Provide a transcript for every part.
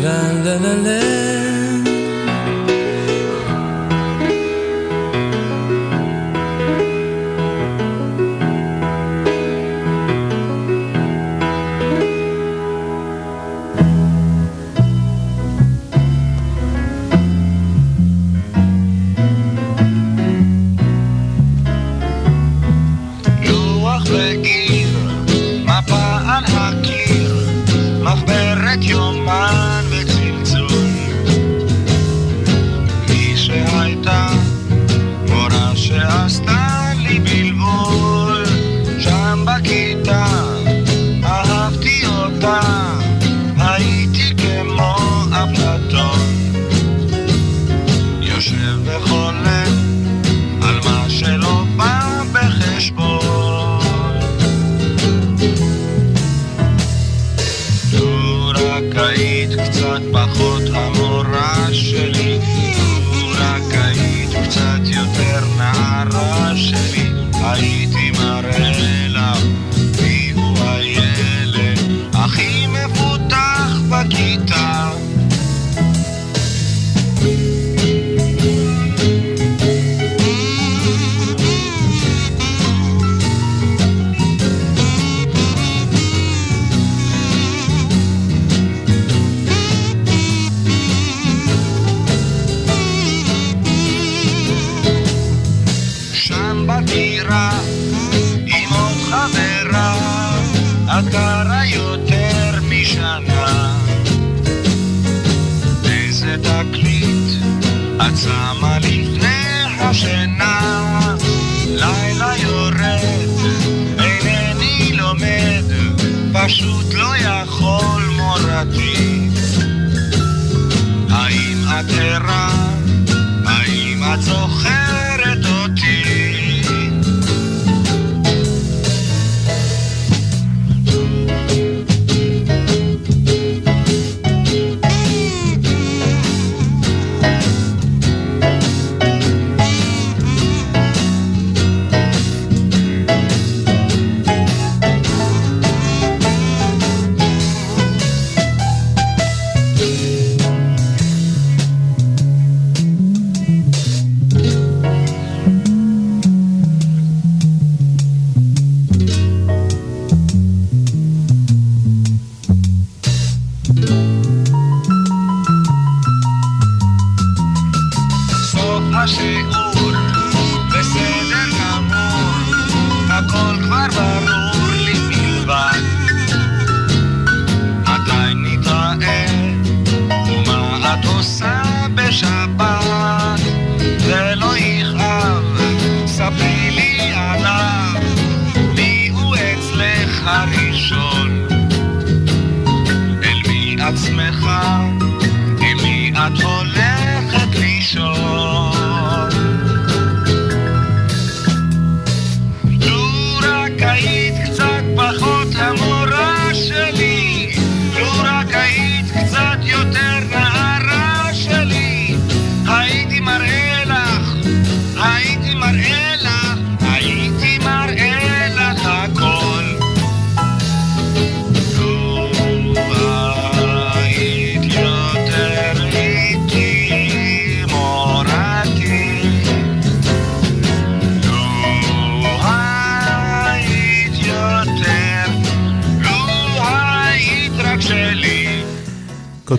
that I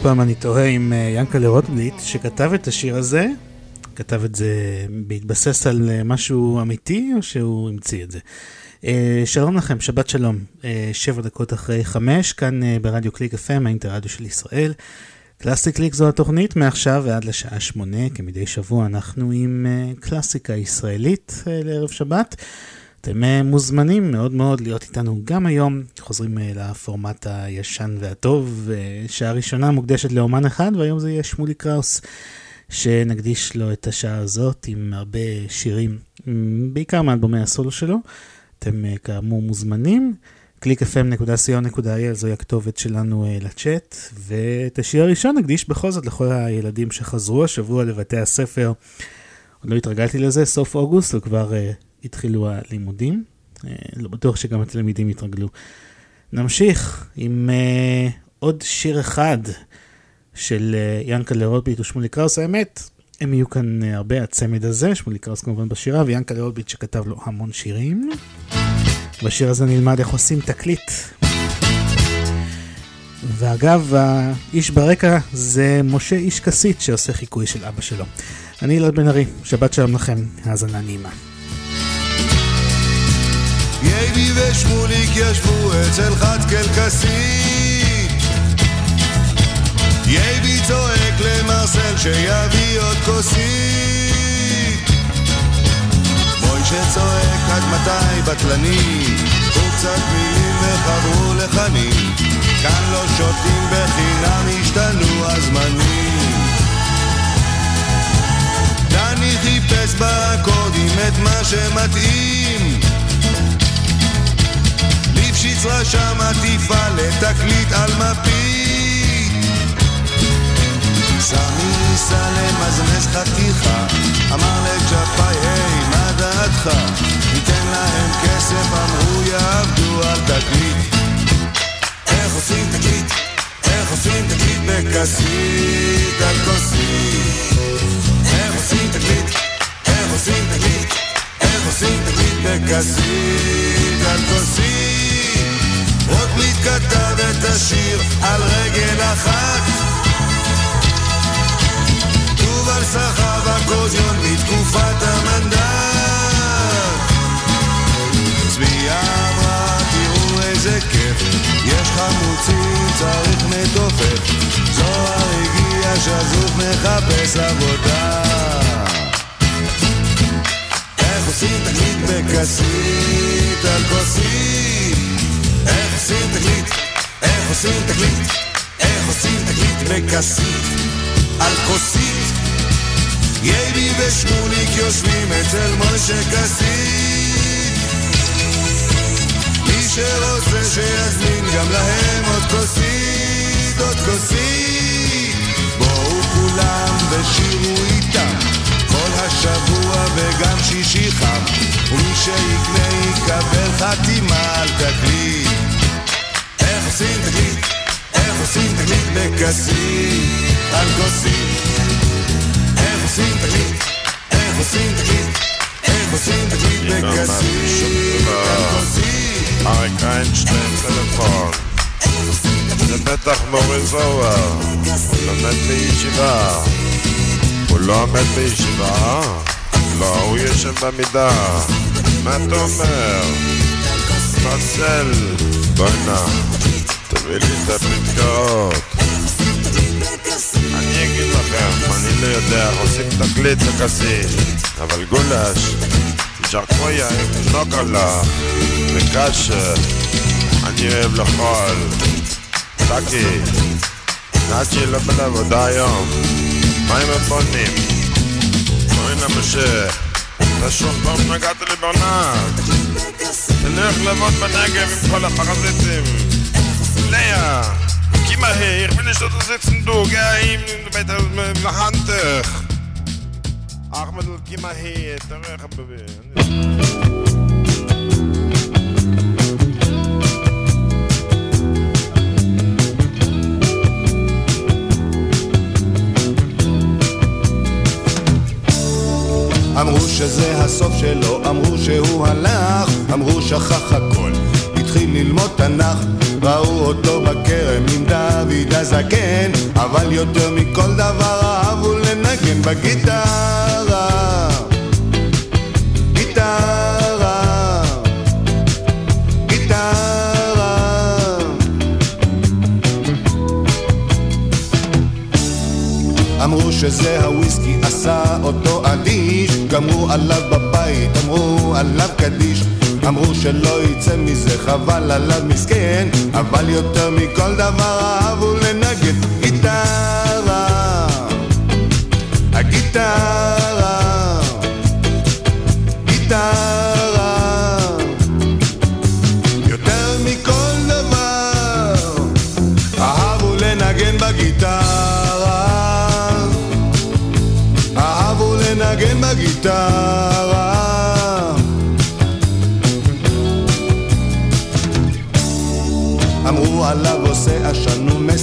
פעם אני תוהה עם אה, ינקלה רוטבליט שכתב את השיר הזה, כתב את זה בהתבסס על אה, משהו אמיתי או שהוא המציא את זה. אה, שלום לכם, שבת שלום, שבע דקות אחרי חמש, כאן ברדיו קליק FM, האינטרדיו של ישראל. קלאסי קליק זו התוכנית, מעכשיו ועד לשעה שמונה, כמדי שבוע אנחנו עם קלאסיקה ישראלית לערב שבת. אתם אה, מוזמנים מאוד מאוד להיות איתנו גם היום, חוזרים אה, לפורמט הישן והטוב, שעה ראשונה מוקדשת לאומן אחד, והיום זה יהיה שמולי קראוס, שנקדיש לו את השעה הזאת עם הרבה שירים, בעיקר מאלבומי הסולו שלו. אתם כאמור מוזמנים. www.clickfm.co.il זוהי הכתובת שלנו לצ'אט, ואת השיר הראשון נקדיש בכל זאת לכל הילדים שחזרו השבוע לבתי הספר. עוד לא התרגלתי לזה, סוף אוגוסט וכבר uh, התחילו הלימודים. Uh, לא בטוח שגם התלמידים יתרגלו. נמשיך עם uh, עוד שיר אחד של uh, ינקלה רוטביט ושמולי קראוס, האמת, הם יהיו כאן uh, הרבה, הצמד הזה, שמולי קראוס כמובן בשירה, ויאנקלה רוטביט שכתב לו המון שירים. בשיר הזה נלמד איך עושים תקליט. ואגב, האיש ברקע זה משה איש כסית שעושה חיקוי של אבא שלו. אני אלעד בן ארי, שבת שלום לכם, האזנה נעימה. ייבי ושמוליק ישבו אצל חתקל כסית ייבי צועק למרסל שיביא עוד כוסית מוישה צועק עד מתי בטלני? וקצת מילים וחברו לחנים כאן לא שותים בחינם השתנו הזמנים. דני חיפש באקורדים את מה שמתאים ליפשיץ רשם עטיפה לתקליט על מפית. סמי ניסה למזמז חתיכה אמר לג'פאי היי מה דעתך? ניתן להם כסף אמרו יעבדו על תקליט. איך עושים תקליט? איך עושים תקליט בכסית על כוסית? איך עושים תקליט? איך עושים תקליט? איך עושים תקליט בכסית על כוסית רוטבליט כתב את השיר על רגל אחת. יובל סחב אקורדיון מתקופת המנדט. צביה אמרה תראו איזה כיף יש חמוצים צריך מתופף זוהר הגיע שזוף מחפש עבודה. איך עושים תקליט בכסית על כוסית? איך עושים תקליט? איך עושים תקליט? איך עושים תקליט? בכסית על כוסית. ייבי ושמוליק יושבים אצל משה כסית מי שרוצה שיזמין גם להם עוד כוסית, עוד כוסית. בואו כולם ושירו איתם כל השבוע וגם שישי חם. ומי שיקנה יקבל חתימה על תקליט עושים תקליט? איך עושים תקליט בכסית? על כוסית איך עושים תקליט? איך עושים תקליט? איך עושים תקליט בכסית? על כוסית אריק איינשטיין טלפון זה בטח מורי זוהר הוא לומד בישיבה הוא לא עומד בישיבה? לא, הוא יושב במידה מה אתה אומר? פצל בוא'נה הפתקאות אני אגיד לכם, אני לא יודע עושים תקליט לכסית אבל גולש ג'רקויה עם נוקלה וקשה אני אוהב לאכול. טאקי נאצ'י לא בא לעבודה היום. מה עם הבונים? בואי נמשה אתה שוב פעם נגעת לי בענק תלך לעבוד בנגב עם כל הפרזיטים לאה Gib mal her, ich will nicht dort sitzen, du, geh ihm bei der Handtuch. Ahmed, gib mal her, תראה חביבי. אמרו שזה הסוף שלו, אמרו שהוא הלך, אמרו שכח הכל, התחיל ללמוד תנ"ך, ראו אותו בכרם עם דוד הזקן, אבל יותר מכל דבר אהבו לנגן בגיטרה. גיטרה, גיטרה. אמרו שזה הוויסקי עשה אותו אדיש, גמרו עליו בבית, אמרו עליו קדיש, אמרו שלא יצא מזה חבל עליו מסכן אבל יותר מכל דבר אהבו לנגן גיטרה. הגיטרה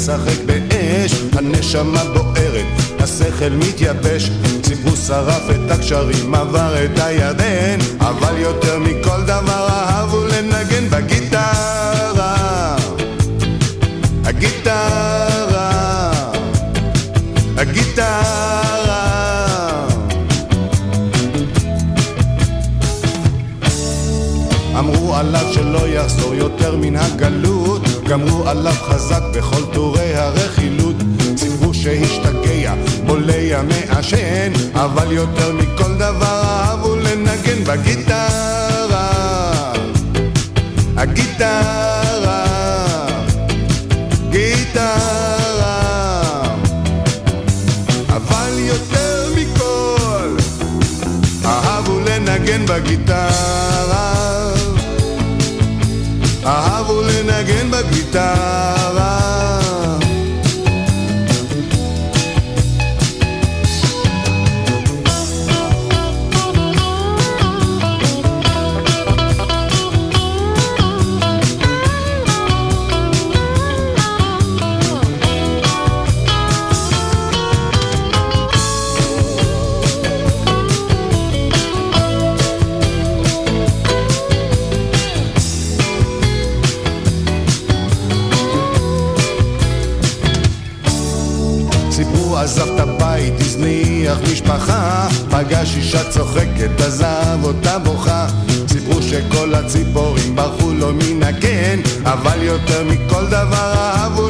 עשן ומשחק באש הנשמה בוערת, השכל מתייבש ציפרו שרף את הקשרים, עבר את הירדן אבל יותר מכל דבר אהבו לנגן בגיטרה. הגיטרה. הגיטרה. אמרו עליו שלא יחזור יותר מן הגלות גמרו עליו חזק בכל טורי הרכילות. סיפרו שהשתגע, בולע מעשן אבל יותר מכל דבר אהבו לנגן בגיטרה. הגיטרה צוחקת, עזב אותה בוכה. סיפרו שכל הציפורים ברחו לו מן הקן אבל יותר מכל דבר אהבו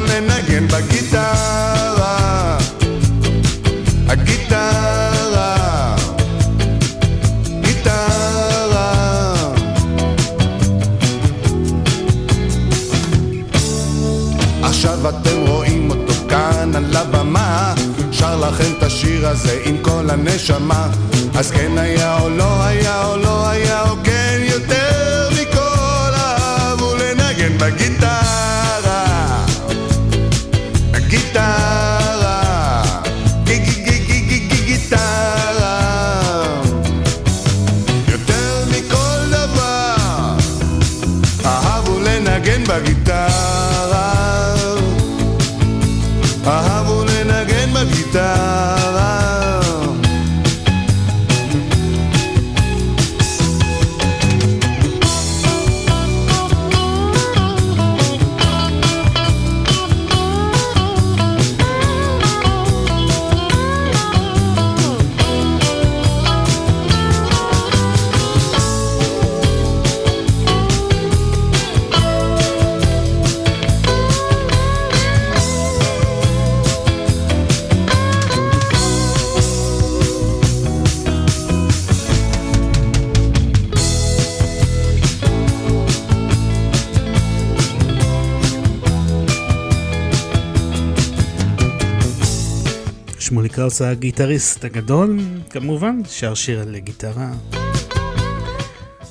קראוס הגיטריסט הגדול, כמובן, שר שיר על גיטרה.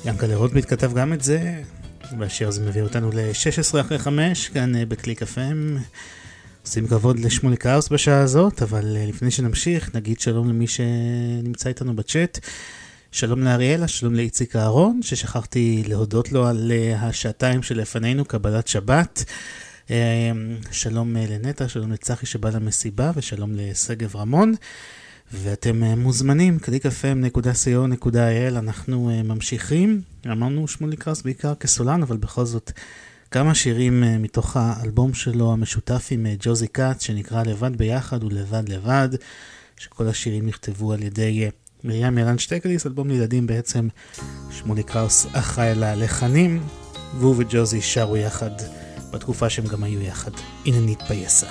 ינקלה רוטבליט כתב גם את זה, והשיר הזה מביא אותנו ל-16 אחרי 5, כאן אה, בקליק FM. עושים כבוד לשמולי קראוס בשעה הזאת, אבל אה, לפני שנמשיך, נגיד שלום למי שנמצא איתנו בצ'אט. שלום לאריאלה, שלום לאיציק אהרון, ששכחתי להודות לו על אה, השעתיים שלפנינו, קבלת שבת. אה, שלום אה, לנטע, שלום לצחי שבא למסיבה, ושלום לשגב רמון. ואתם אה, מוזמנים, www.clickfm.co.il, אנחנו אה, ממשיכים. אמרנו שמולי קראוס בעיקר כסולן, אבל בכל זאת כמה שירים מתוך האלבום שלו המשותף עם ג'וזי כץ, שנקרא לבד ביחד ולבד לבד, שכל השירים נכתבו על ידי מרים ילן שטקליס, אלבום לילדים בעצם, שמולי קראוס אחראי על הלחנים, והוא וג'וזי שרו יחד בתקופה שהם גם היו יחד. הנה נתפייסה.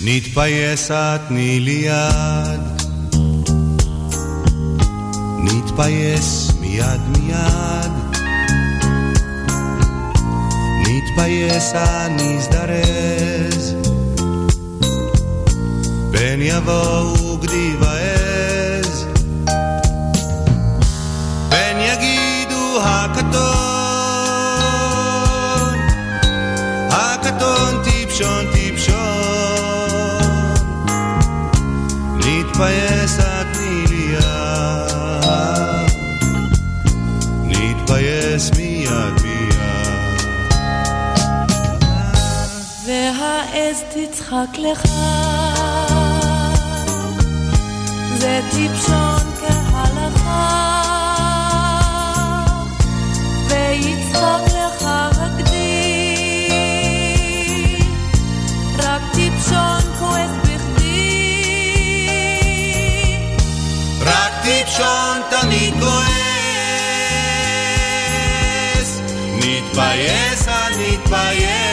נתפייסה תני לי יד, נתפייס מיד מיד, נתפייסה נזדרז, פן יבואו גדי ואל. להתבייש את תני לי יד, להתבייש מיד מיד. והעז תצחק לך, זה טיפשון כהלכה, ויצחק ראשון תמיד כועס. נתבייס, אל נתבייס.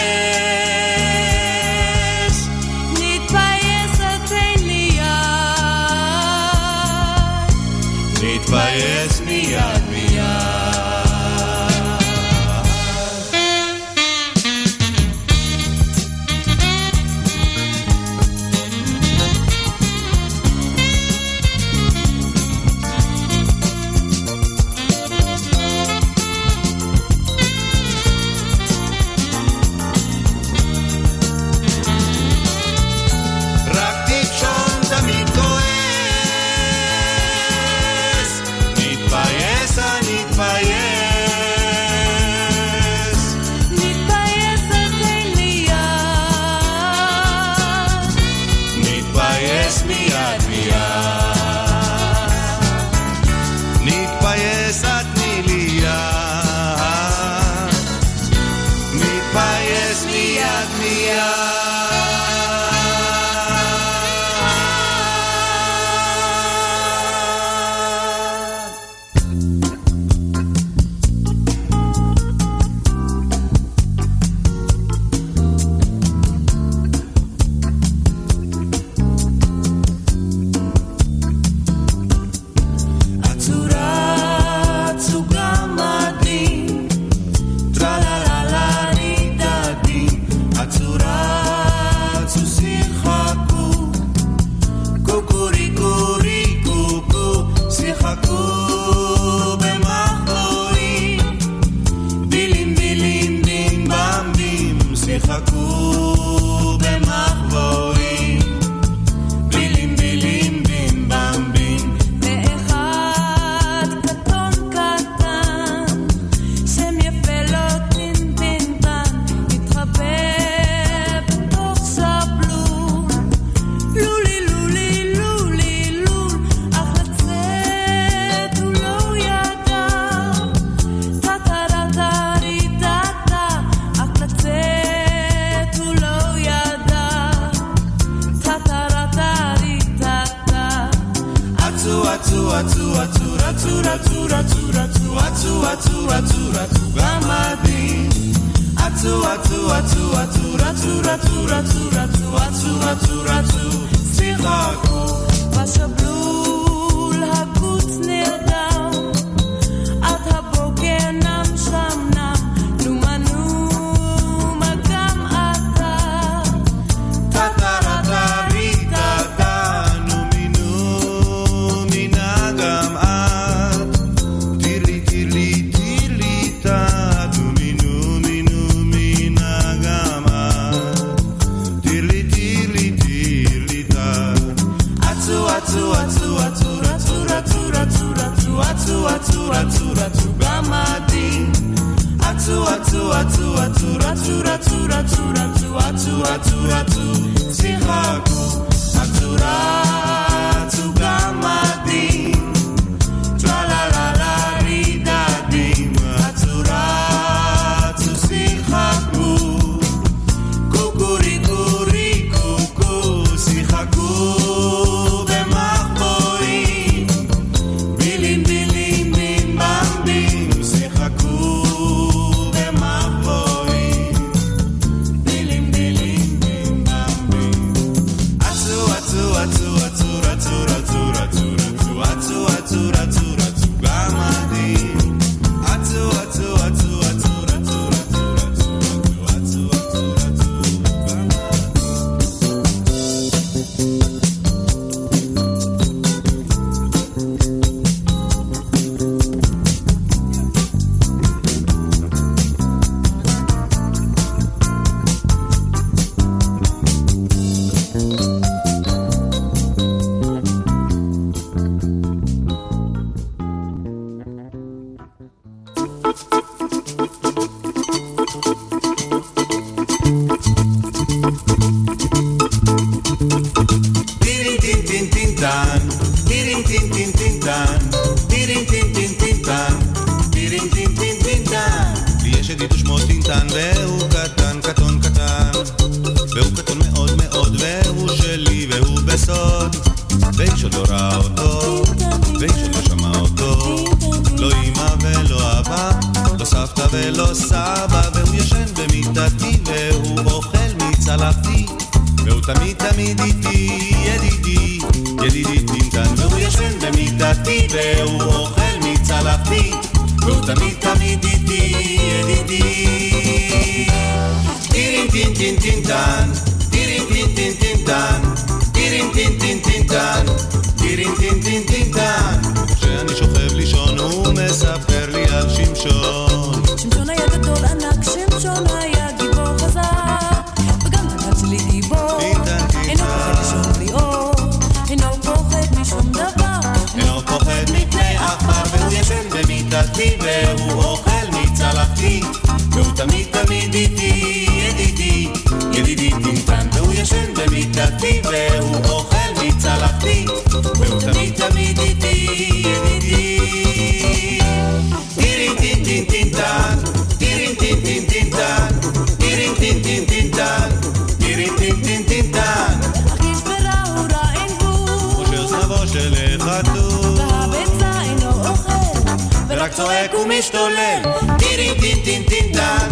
ומשתולל טירים טין טין טינטן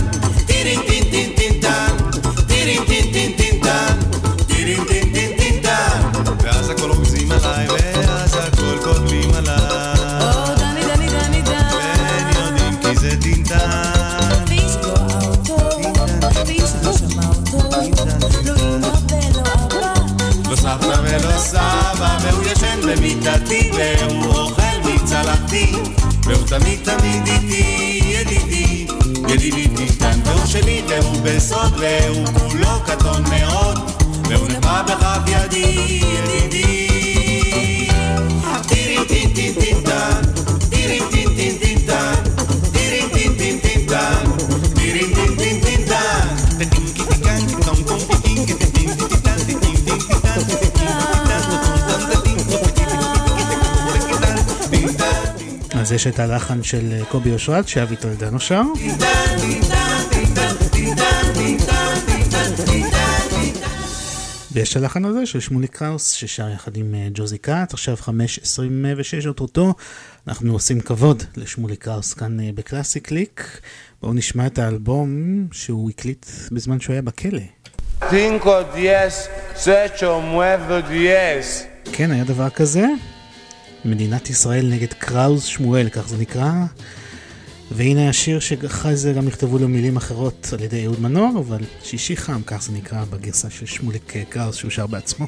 טירים טין טין טינטן טירים טין טין טינטן טירים טין טין טינטן ואז הכל רומזים עליי ואז הכל כותבים עליי או דני דני דני דן. והם יודעים כי זה טינטן ואיש לא לא. לא סבתא ולא סבא והוא ישן במיטתי והוא אוכל מצלחתי והוא תמיד תמיד בסוד והוא כולו קטון מאוד והוא נחבא בכף ידי ידידי. טין טין טין טין טין טין טין טין אז יש את הלחן של אה, קובי אושרת, שאבי טולדנו שר. ויש הלחן הזה של שמולי קראוס, ששר יחד עם אה, ג'וזי כץ, עכשיו 5.26 אוטוטו. אנחנו עושים כבוד לשמולי קראוס כאן אה, בקלאסי קליק. בואו נשמע את האלבום שהוא הקליט בזמן שהוא היה בכלא. 5, 10, 8, 9, 10. כן, היה דבר כזה. מדינת ישראל נגד קראוז שמואל, כך זה נקרא. והנה השיר שאחרי זה גם נכתבו לו מילים אחרות על ידי אהוד מנור, אבל שישי חם, כך זה נקרא בגרסה של שמוליק קראוז שהוא שר בעצמו.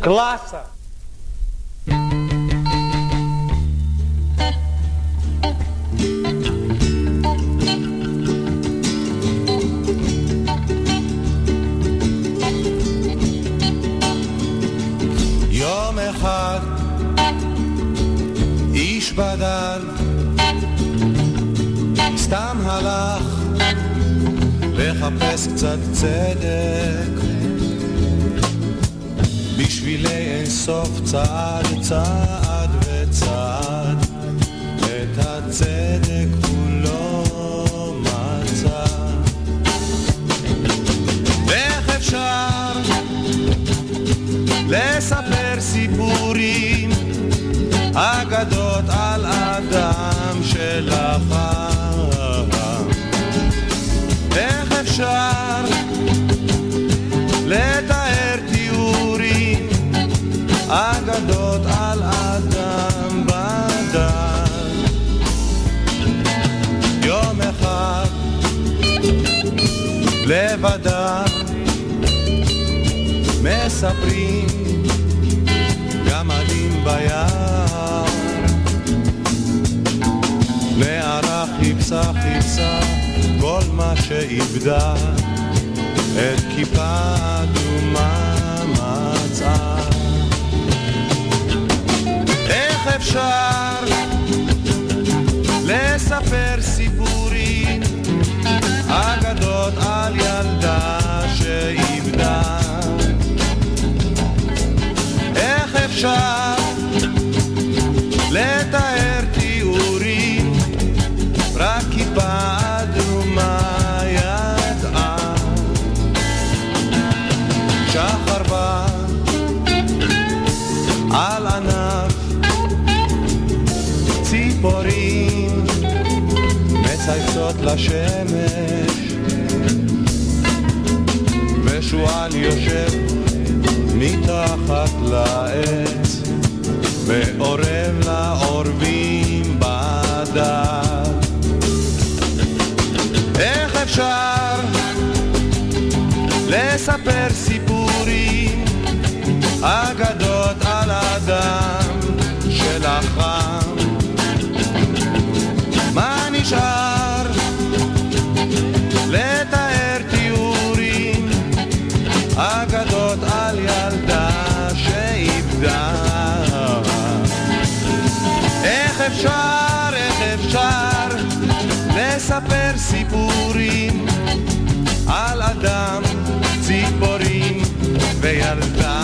Класса! יום אחד איש בדל סתם הלך לחפש קצת צדק בשבילי אינסוף צעד צעד וצעד. את הצדק הוא לא מצא. איך אפשר לספר סיפורים אגדות על אדם שלחם איך אפשר אגדות על אדם בדם. יום אחד לבדם מספרים גמדים ביער. נערה חיפשה חיפשה כל מה שאיבדה את כיפה אדומה אפשר לספר סיפורים אגדות על ילדה שאיבדה איך אפשר לשמש ושועל יושב מתחת לעץ ואורב לעורבים בדד איך אפשר לספר סיפורים אגדות על אדם שלחם אפשר, איך אפשר לספר סיפורים על אדם, ציפורים וילדה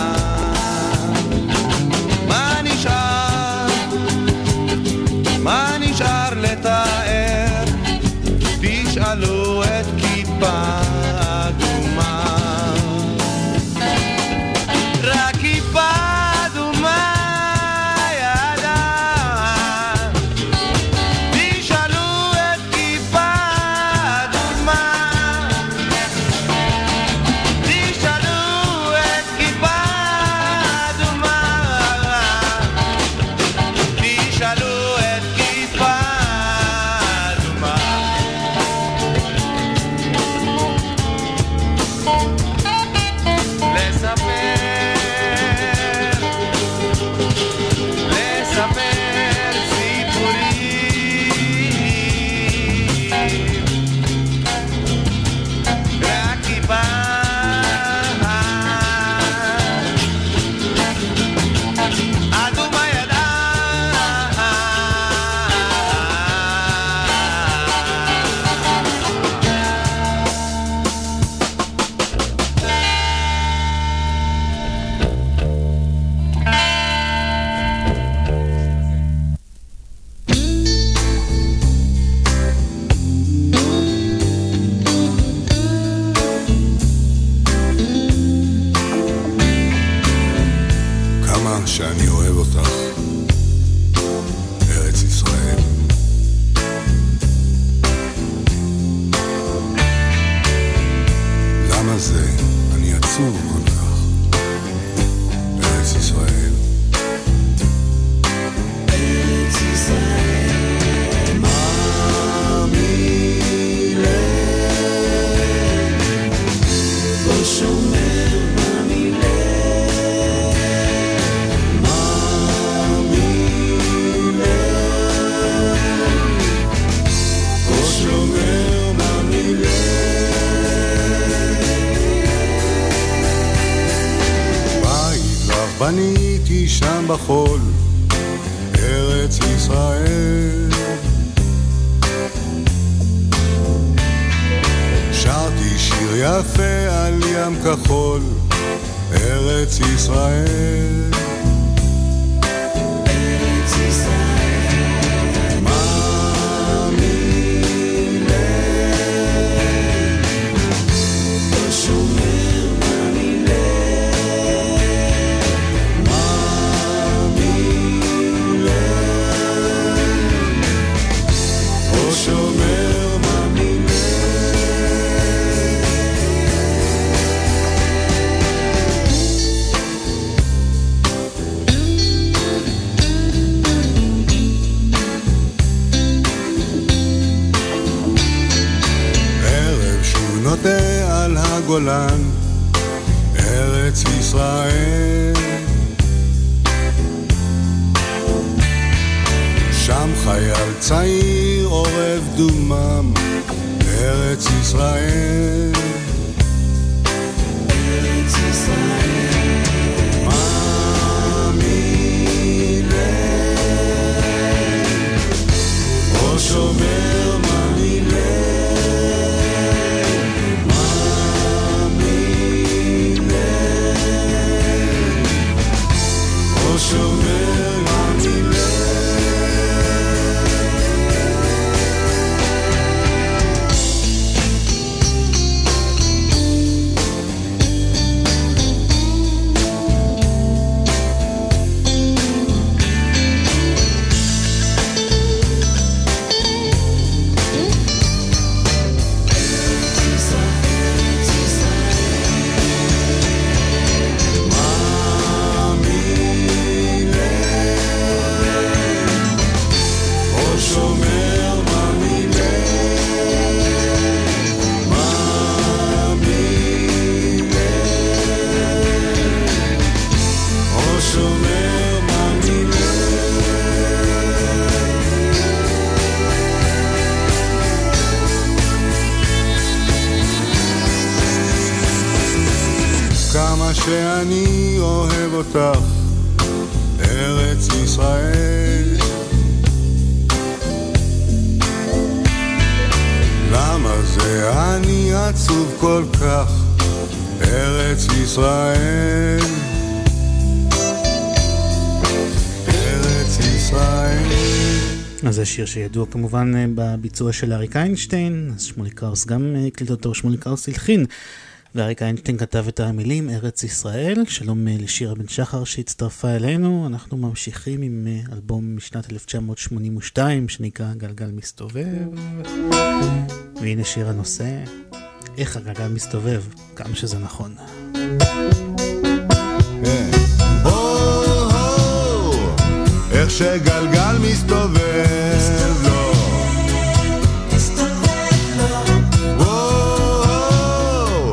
שידוע כמובן אה, בביצוע של אריק איינשטיין, אז שמולי קראוס גם אה, הקליט אותו, שמולי קראוס הלחין, ואריק איינשטיין כתב את המילים ארץ ישראל. שלום אה, לשירה בן שחר שהצטרפה אלינו, אנחנו ממשיכים עם אלבום משנת 1982 שנקרא גלגל מסתובב, והנה שיר הנושא, איך הגלגל מסתובב, כמה שזה נכון. הו-הו, שגלגל מסתובב לו. וואו,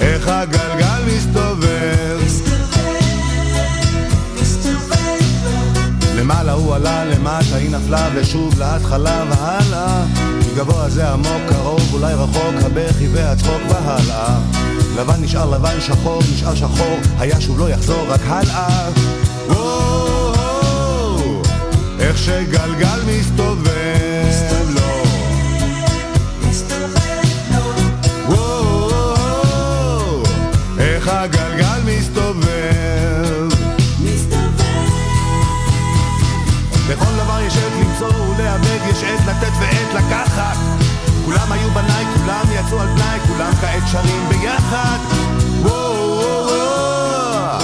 איך הגלגל מסתובב. למעלה הוא עלה, למטה היא נפלה, ושוב להתחלה והלאה. כי גבוה זה עמוק, קרוב, אולי רחוק, הבכי והצחוק והלאה. לבן נשאר לבן, שחור נשאר שחור, היה שוב לא יחזור, רק הלאה. איך שגלגל מסתובב לו. איך הגלגל מסתובב. לכל דבר יש עת למצוא ולאבד, יש עת לתת ועת לקחת. כולם היו בניי, כולם יצאו על פניי, כולם כעת שרים ביחד. וואו, וואו, וואו,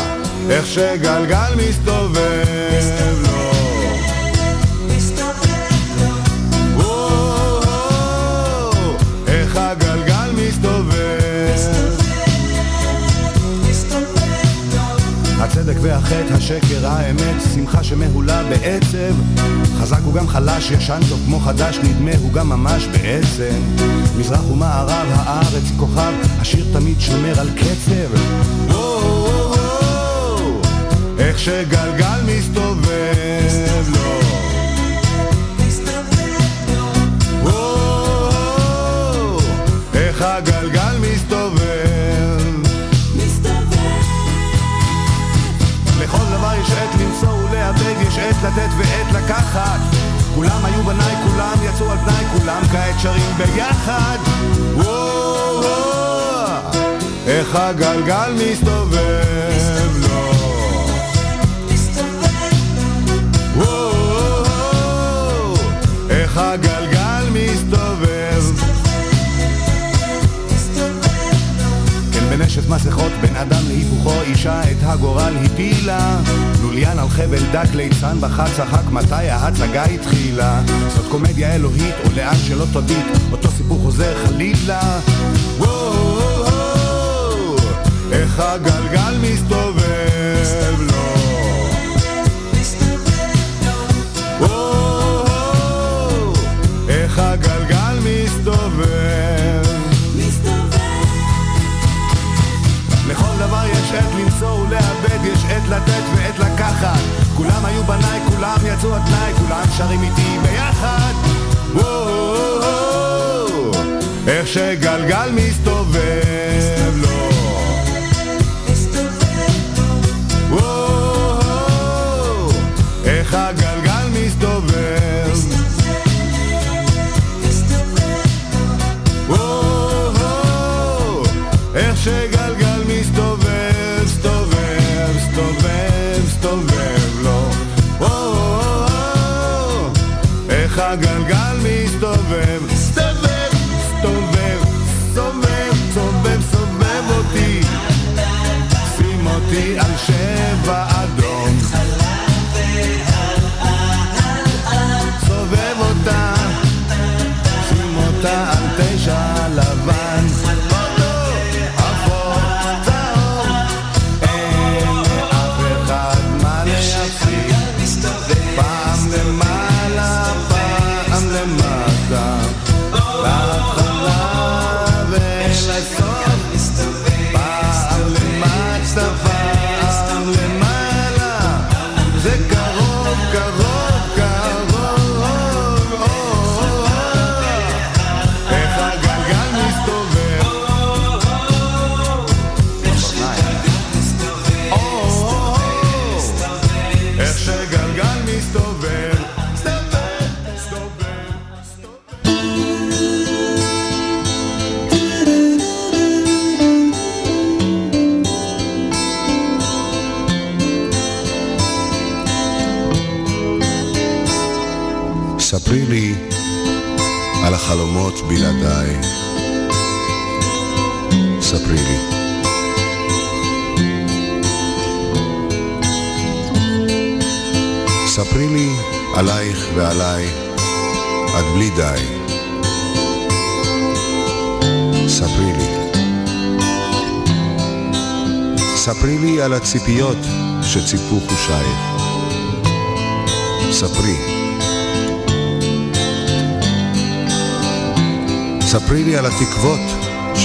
איך שגלגל מסתובב והחטא, השקר, האמת, שמחה שמהולה בעצב. חזק הוא גם חלש, ישן טוב כמו חדש, נדמה הוא גם ממש בעצם. מזרח ומערב, הארץ כוכב, השיר תמיד שומר על קצב. איך שגלגל מסתובב לו. וואו, איך הגלגל מסתובב. יש עת למצוא ולאבד, יש עת לתת ועת לקחת. כולם היו בניי, כולם יצאו על תנאי, כולם כעת שרים ביחד. וואו, וואו, איך הגלגל מסתובב לו. וואו, וואו, איך הגלגל מסתובב. כן מסכות בין אדם להיפוכו אישה את הגורל הפילה לוליין על חבל דק ליצן בחד צחק מתי ההצגה התחילה זאת קומדיה אלוהית או לאן שלא תביט אותו סיפור חוזר חלילה וואו, איך הגלגל מסתובב לו עת לתת ועת לקחת. כולם היו בניי, כולם יצאו על תנאי, כולם שרים איתי ביחד. וואו, איך שגלגל מסתובב the לי. ספרי לי עלייך ועליי עד בלי די. ספרי לי. ספרי לי על הציפיות שציפו חושייך. ספרי. ספרי לי על התקוות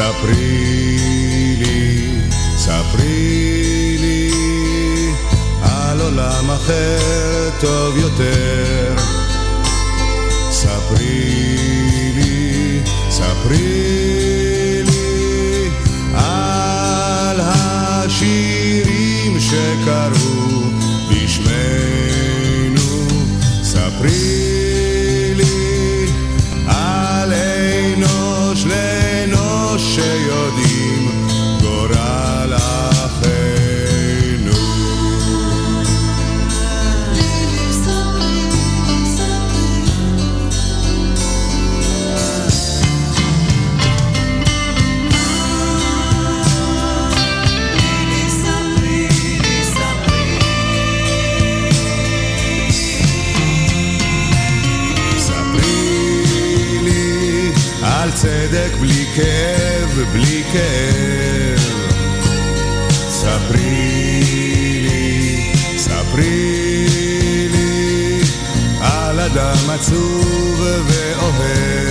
ספרי לי, ספרי לי על עולם אחר טוב יותר. ספרי לי, ספרי לי על השירים שקראו בשמנו. ספרי כאב, בלי כאב. ספרי לי, ספרי לי, על אדם עצוב ואוהב.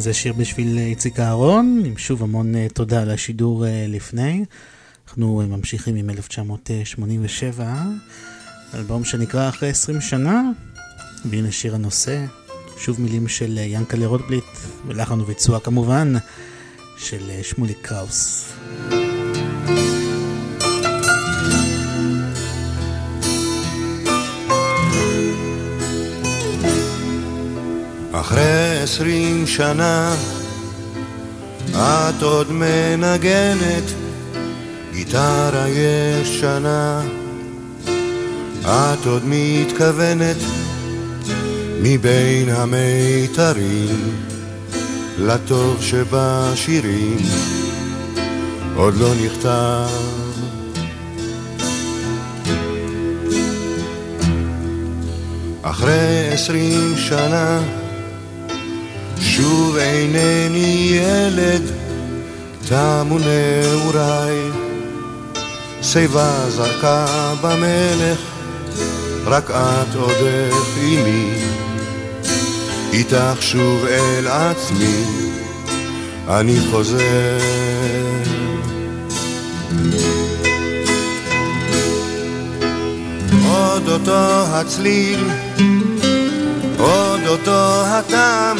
אז זה שיר בשביל אה, איציק אהרון, עם שוב המון אה, תודה על השידור אה, לפני. אנחנו ממשיכים עם 1987, אלבום שנקרא אחרי 20 שנה, והנה שיר הנושא, שוב מילים של ינקלה רוטבליט, ולחן וביצוע כמובן של שמוליק קראוס. עשרים שנה את עוד מנגנת גיטרה ישנה. את עוד מתכוונת מבין המיתרים לטוב שבשירים. עוד לא נכתב. אחרי עשרים שנה שוב אינני ילד, תמו נעוריי. שיבה זרקה במלך, רק את עודך עימי. איתך שוב אל עצמי, אני חוזר. עוד אותו הצליל, עוד אותו הטעם,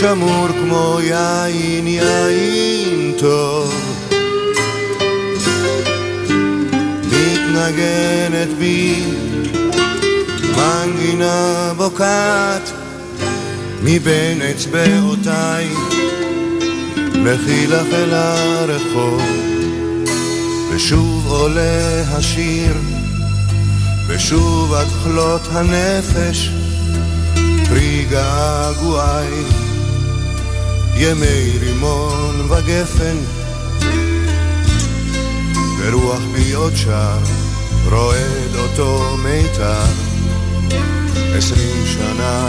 שמור כמו יין, יין טוב. מתנגנת בי מנגינה בוקעת מבין אצבעותיי, לך אל הרחוב, ושוב עולה השיר, ושוב עד כלות הנפש, פרי געגועי. ימי רימון וגפן, ורוח בי עוד שר, רועד אותו מיתר, עשרים שנה.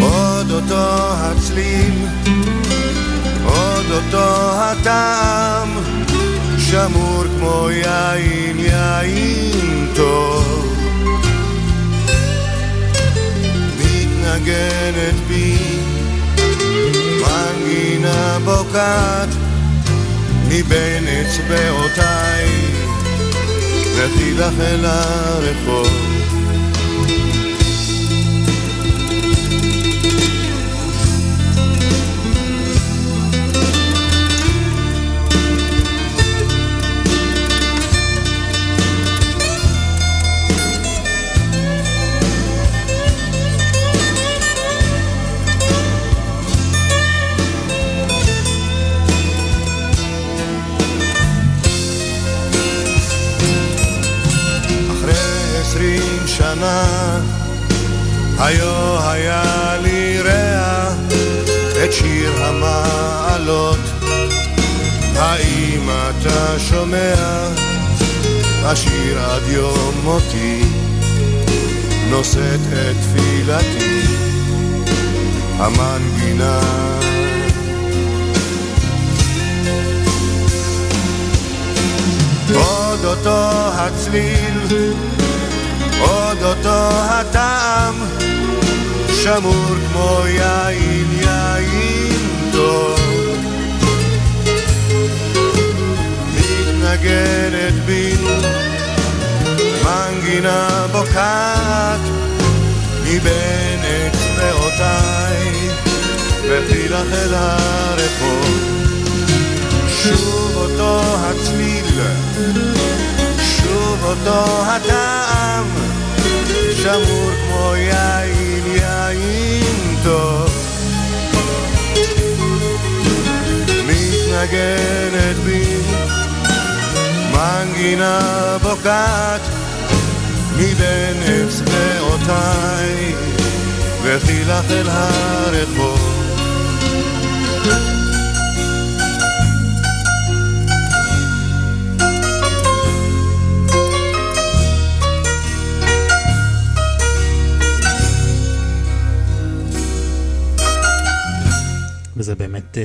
עוד אותו הצליל, עוד אותו הטעם, שמור כמו יין, יין טוב. מתנגנת בי, מנגינה בוקעת מבין אצבעותיי, לכי לך אל הרחוב. שנה, היו היה לי רע את שיר המעלות. האם אתה שומע? השיר עד יום מותי, נושאת את תפילתי, המנגינה. עוד אותו הצליל, עוד אותו הטעם, שמור כמו יין, יין טוב. מתנגנת בי, מנגינה בוקעת, מבין אצבעותיי, וכי לך אל הרחוב. שוב אותו הצליל, אותו הטעם, שמור כמו יין, יין טוב. מתנגנת בי מנגינה בוקעת מבין אצבעותיי וחילך אל הרחוב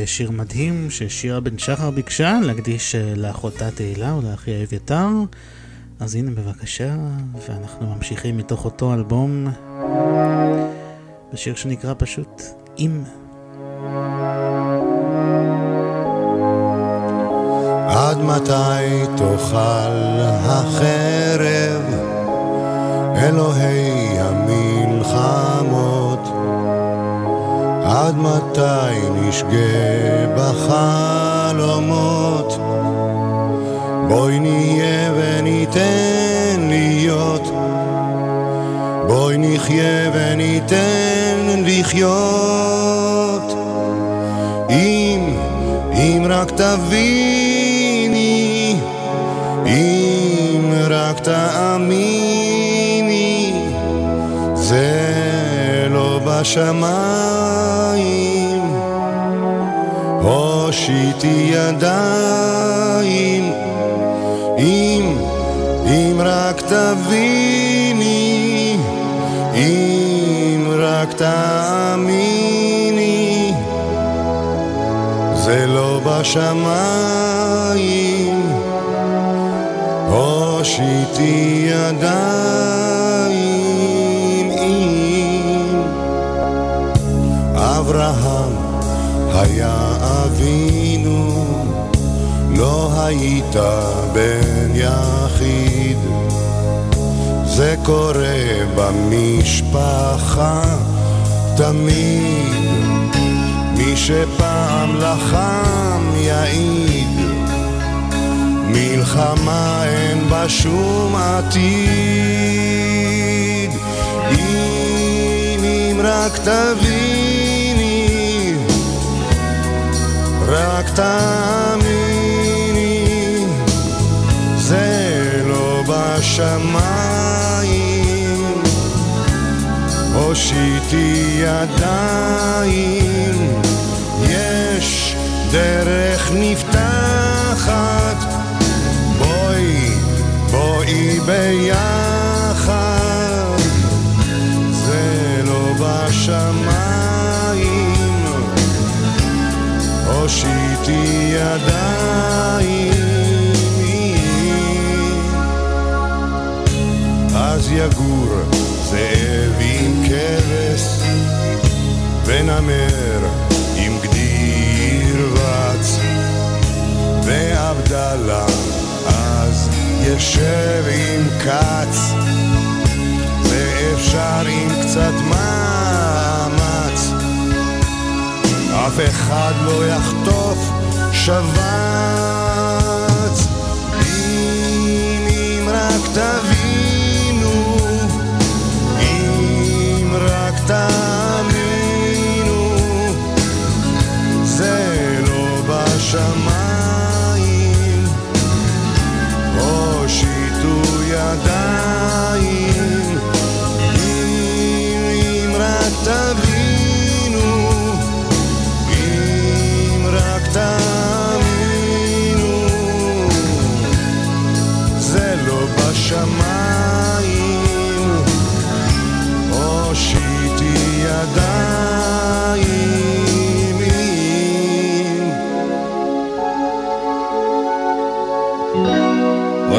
שיר מדהים ששירה בן שחר ביקשה להקדיש אה, לאחותה תהילה ולאחי אביתר. אז הנה בבקשה, ואנחנו ממשיכים מתוך אותו אלבום בשיר שנקרא פשוט אם. עד מתי תאכל החרב, אלוהי המלחמות? עד מתי נשגה בחלומות? בואי נהיה וניתן להיות, בואי נחיה וניתן לחיות. אם, אם רק תביני, בשמיים. הושיטי ידיים, אם, אם רק תביני, אם רק תאמיני, זה לא בשמיים. הושיטי ידיים, אברהם היה אבינו, לא היית בן יחיד. זה קורה במשפחה תמיד, מי שפעם לחם יעיד. מלחמה אין בה שום עתיד. אם, רק תביני, רק תאמיני, זה לא בשמיים. הושיטי ידיים, יש דרך נפתחת, בואי, בואי ביחד, זה לא בשמיים. הושיטי ידיים, אז יגור זאב עם כבש, ונמר עם גדי ירבץ, ועבדאללה אז ישב עם כץ, זה אפשר עם קצת מאמץ. אף אחד לא יחטוף שבץ. אם, אם רק תבינו,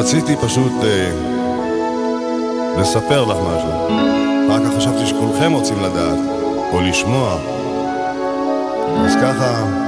רציתי פשוט אה, לספר לך משהו. אחר כך חשבתי שכולכם רוצים לדעת, או לשמוע. אז ככה...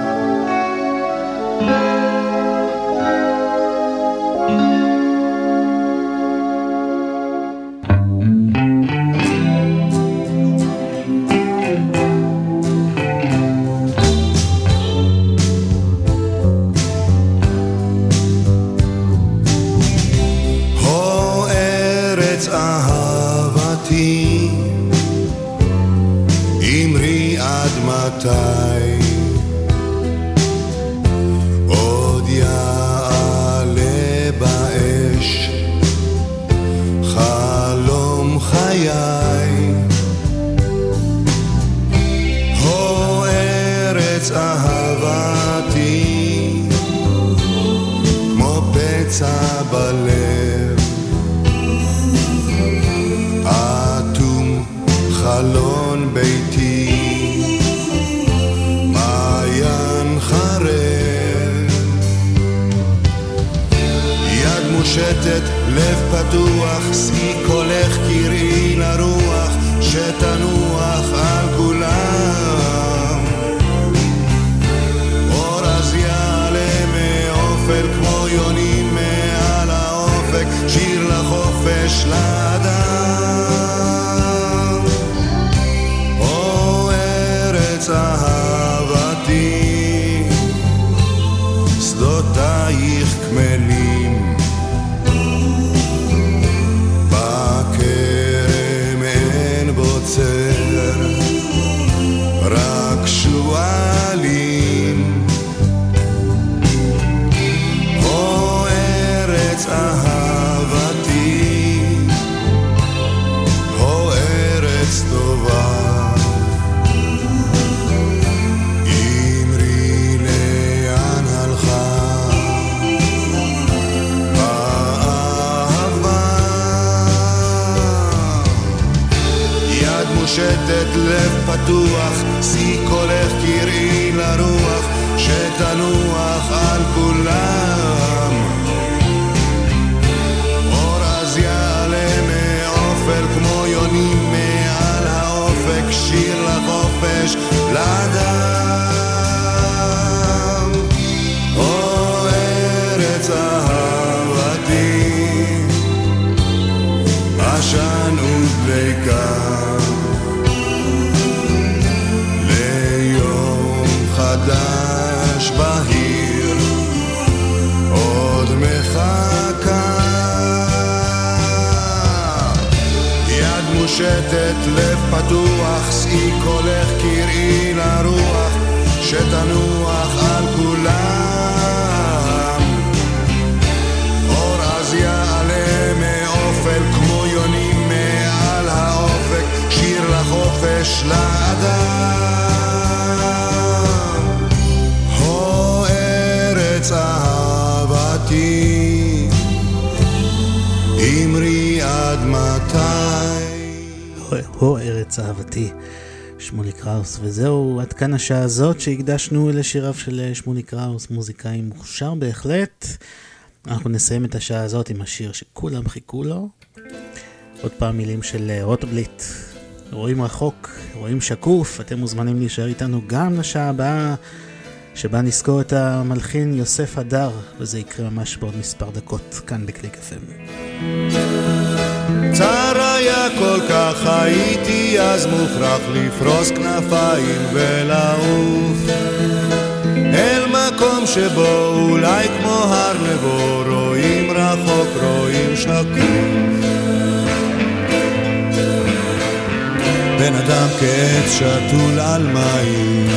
פתוח, שאי קולך קראי לרוח שתנוח על כולם. אור אז יעלה מאופל כמו יונים מעל האופק שיר לחופש לאדם ארץ אהבתי, שמולי קראוס, וזהו עד כאן השעה הזאת שהקדשנו לשיריו של שמולי קראוס, מוזיקאי מוכשר בהחלט. אנחנו נסיים את השעה הזאת עם השיר שכולם חיכו לו. עוד פעם מילים של רוטבליט, רואים רחוק, רואים שקוף, אתם מוזמנים להישאר איתנו גם לשעה הבאה, שבה נזכור את המלחין יוסף הדר, וזה יקרה ממש בעוד מספר דקות, כאן בקליק FM. צר היה כל כך הייתי אז מוכרח לפרוס כנפיים ולעוף. אל מקום שבו אולי כמו הר נבו רואים רחוק רואים שקוף בן אדם כעץ שתול על מים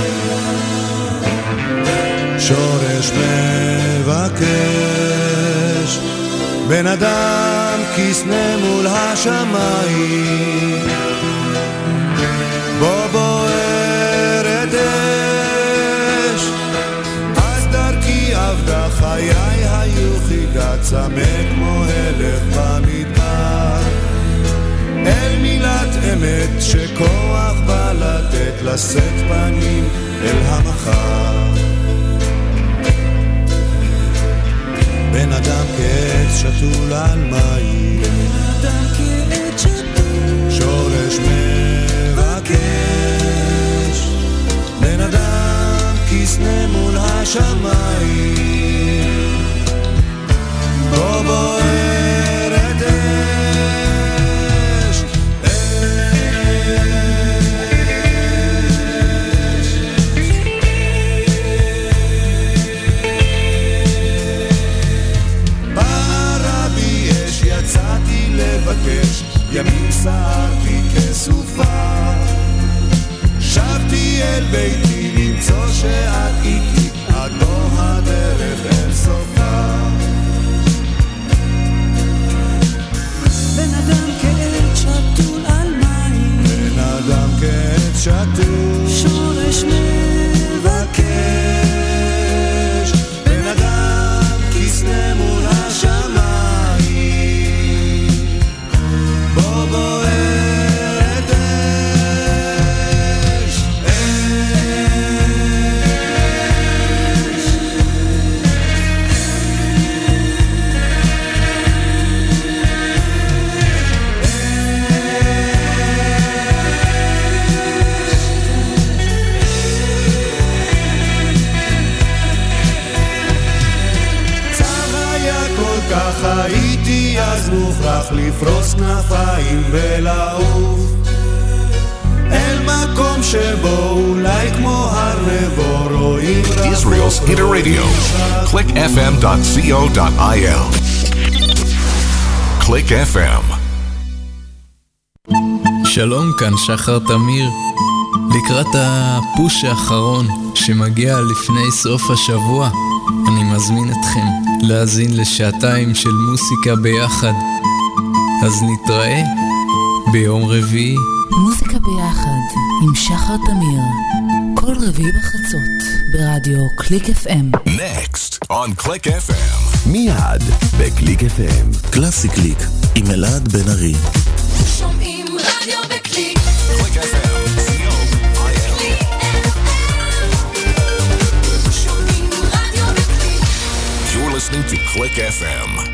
שורש מבקש בן אדם כסנה מול השמיים. בו בוערת אש. אז דרכי עבדה חיי היו חידה צמא כמו הלך במדבר. אל מילת אמת שכוח בא לתת לשאת פנים אל המחר בן אדם כעץ שתול על מים. שורש מבקש. בן אדם כסנה מול השמיים. בו בוערת לבקש ימים סערתי כסופה. שבתי אל ביתי למצוא שאת איתי עד בוא הדרך אל סופה. בן אדם כעץ שתול על מים. בן אדם כעץ שתול. שורש מבקש מוכרח לפרוס כנפיים ולעוף אל מקום שבו אולי כמו הר נבו רואים Israel's רחוק Hitter Radio. clickfm.co.il. Click FM. שלום, כאן שחר תמיר. לקראת הפוש האחרון שמגיע לפני סוף השבוע, אני מזמין אתכם להאזין לשעתיים של מוסיקה ביחד. אז נתראה ביום רביעי. מוזיקה ביחד עם שחר תמיר, כל רביעי בחצות ברדיו קליק FM. Next on Click FM. מיד בקליק FM. קלאסי קליק עם אלעד בן ארי. שומעים רדיו בקליק. Click FM. Listening to Click FM.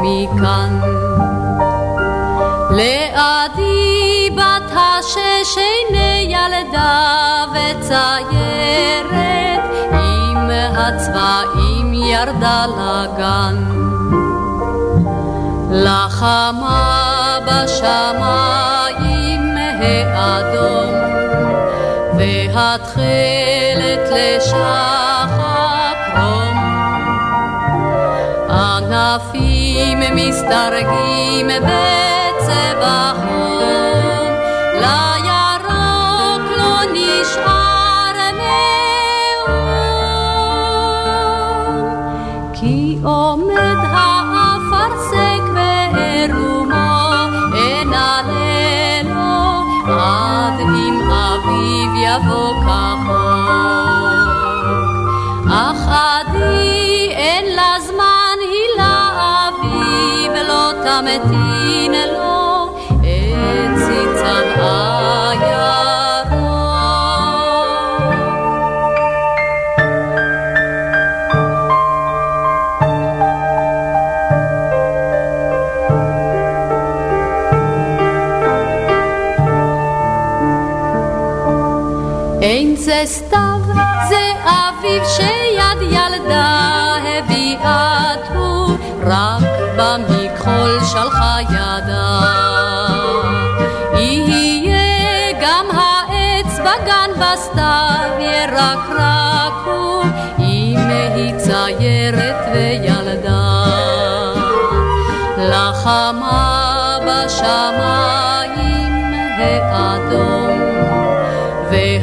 me וסתיו זה אביב שיד ילדה הביאתו, רק במכחול שלחה ידה. יהיה גם העץ בגן בסתיו ירקרקו, אם היא ציירת וילדה. לחמה בשמיים האדום,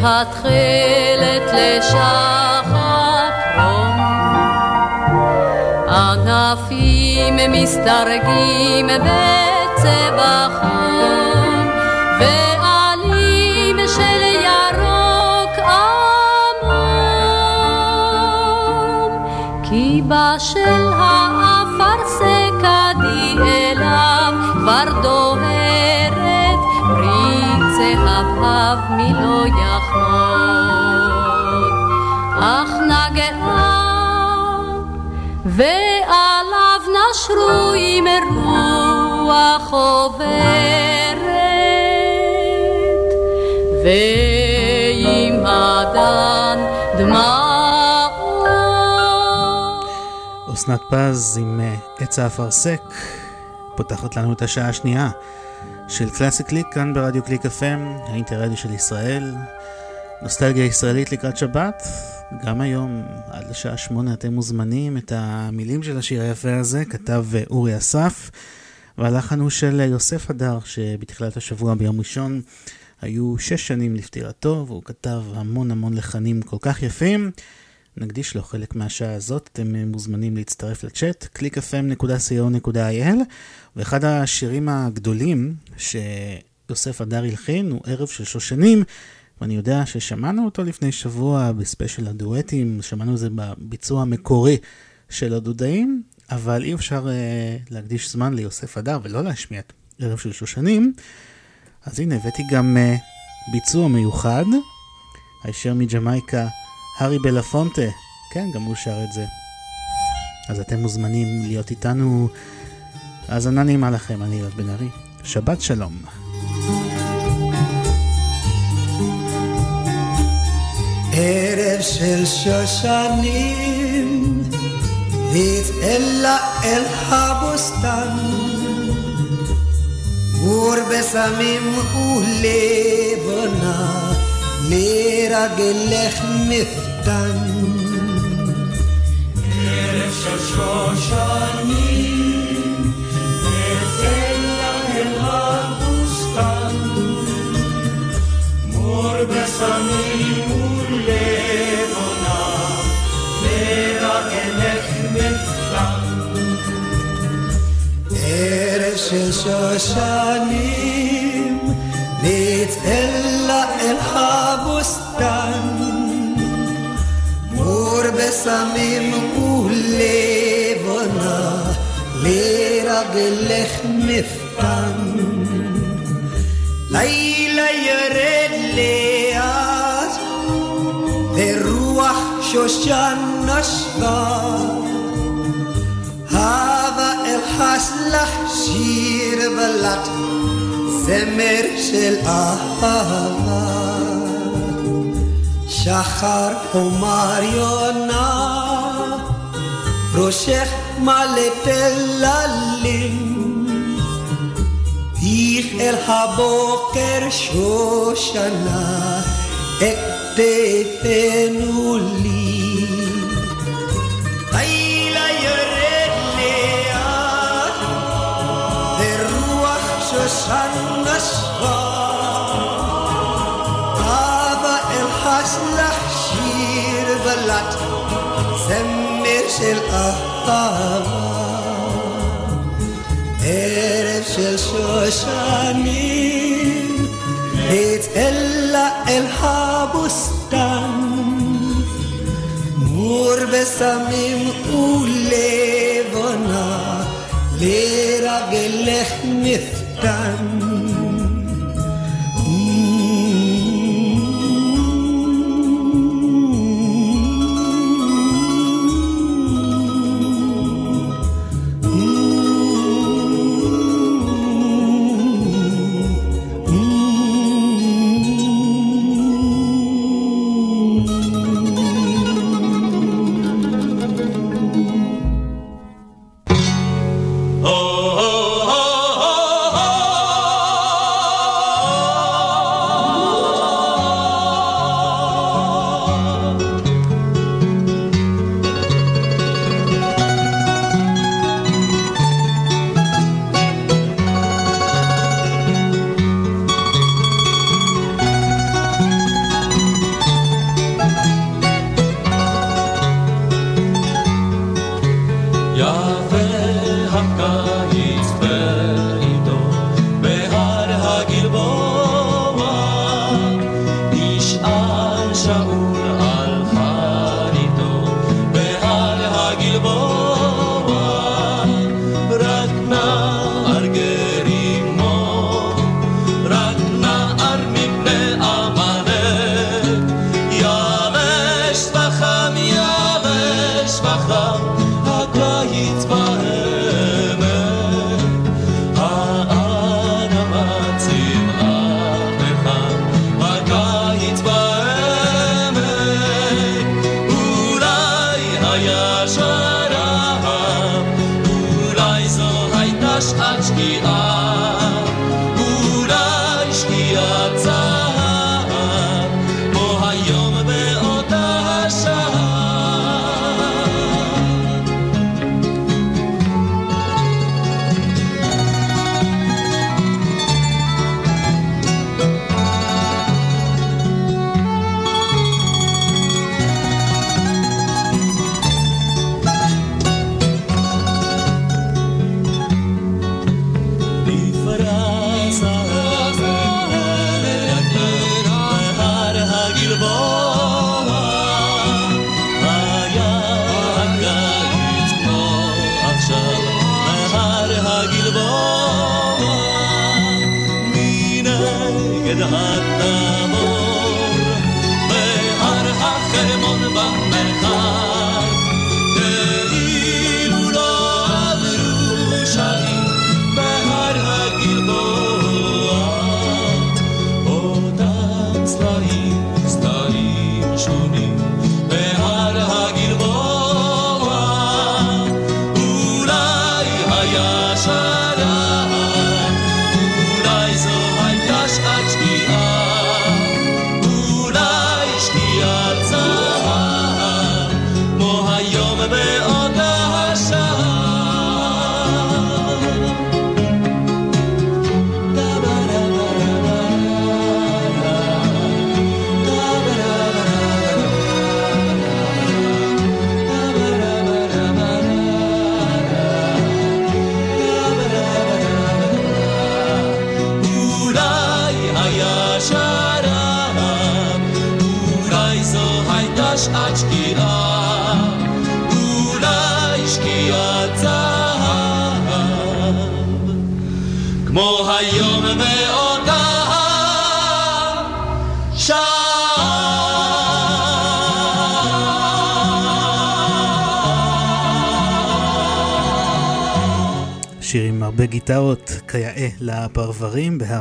והתכלת לשחר פרום. ענפים מסתרגים בצבע חום, ועלים של ירוק עמום, כי בשל האפרסקדי אך נגעה ועליו נשרו עם רוח עוברת ועם הדן דמעות. אסנת פז עם אה, עץ האפרסק פותחת לנו את השעה השנייה של קלאסי קליק כאן ברדיו קליק FM, האינטרדיו של ישראל. נוסטלגיה ישראלית לקראת שבת. גם היום, עד לשעה שמונה, אתם מוזמנים. את המילים של השיר היפה הזה כתב אורי אסף, והלחן הוא של יוסף הדר, שבתחילת השבוע ביום ראשון היו שש שנים לפטירתו, והוא כתב המון המון לחנים כל כך יפים. נקדיש לו חלק מהשעה הזאת, אתם מוזמנים להצטרף לצ'אט, www.clickfm.co.il ואחד השירים הגדולים שיוסף הדר הלחין הוא ערב של שושנים, ואני יודע ששמענו אותו לפני שבוע בספיישל הדואטים, שמענו את זה בביצוע המקורי של הדודאים, אבל אי אפשר uh, להקדיש זמן ליוסף הדר ולא להשמיע את ערב של שושנים, אז הנה הבאתי גם uh, ביצוע מיוחד, הישר מג'מייקה. הארי בלפונטה, כן, גם הוא שר את זה. אז אתם מוזמנים להיות איתנו. האזנה נעימה לכם, אני אלעד בן ארי. שבת שלום. ערב של שושנים, נצאלה אל הבוסתן, גור בסמים ולבונה. לרגלך מפתן. ערב של שושנים, נצא אל הבוסתן, מור בסמים ערב של שושנים, נצא אל הבוסתן, מור בסמים ולבונה, לרגלך מפתן. לילה ירד לאט, ורוח שושן נשבה, שיר בלט. זמר של אהבה. שחר חומר יונה, ראשך מלא טללים. פיך אל הבוקר שושנה, אקטפנו לי. שיר בלט, זמר של אהבה. ערב של שושנים, נצאלה אל הבוסתן. מור בסמים ולבונה,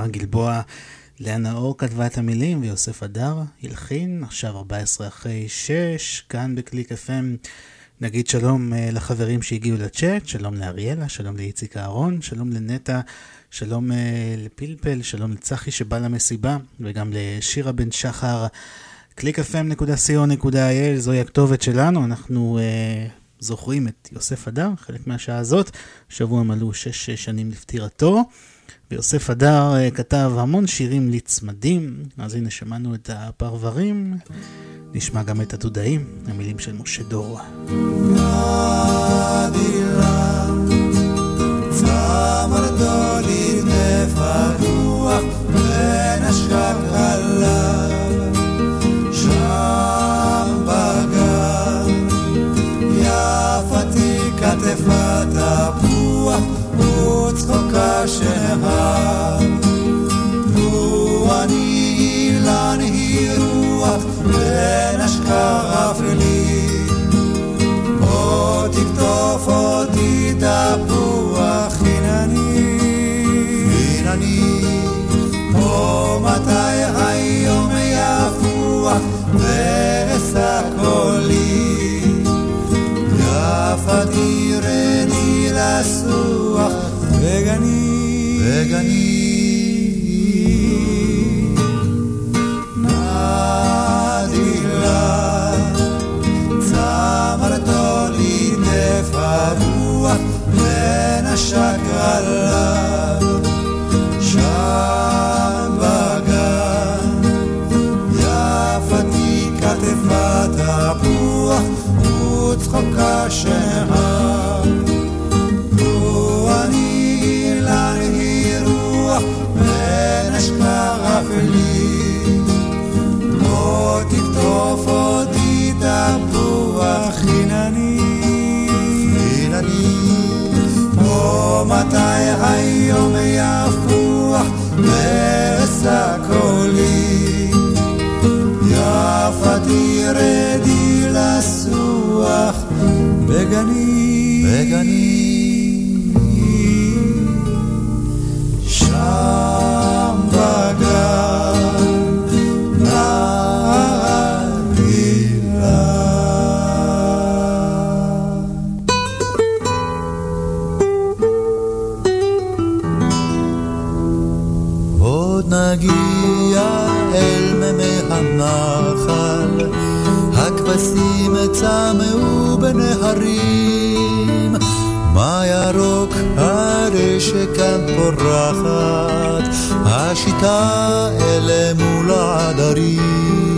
בהר הגלבוע. לאה נאור כתבה את המילים ויוסף הדר הלחין, עכשיו 14 אחרי 6, כאן בקליק FM. נגיד שלום אה, לחברים שהגיעו לצ'אט, שלום לאריאלה, שלום לאיציק אהרון, שלום לנטע, שלום אה, לפלפל, שלום לצחי שבא למסיבה, וגם לשירה בן שחר. www.clickfm.co.il זוהי הכתובת שלנו, אנחנו אה, זוכרים את יוסף הדר, חלק מהשעה הזאת, שבוע מלאו שש שנים לפטירתו, ויוסף הדר אה, כתב המון שירים לצמדים, אז הנה שמענו את הפרברים, נשמע גם את הדודאים, המילים של משה דור. צמרתו אף לי. או תקטוף אותי תפוח הנני הנני או מתי היום יפוח ואשא קולי יפת עירני לסוח וגני. וגני כתפת תפוח וצחוקה שנהר עופותי תפוח חינני, חינני, או מתי היום יפוח וסקולי, יפתי רדי לסוח בגני, בגני. שם בגן. נגיע אל מימי הנחל, הכבשים צמאו בנהרים, מה ירוק כאן פורחת, השיטה אלה מול העדרים.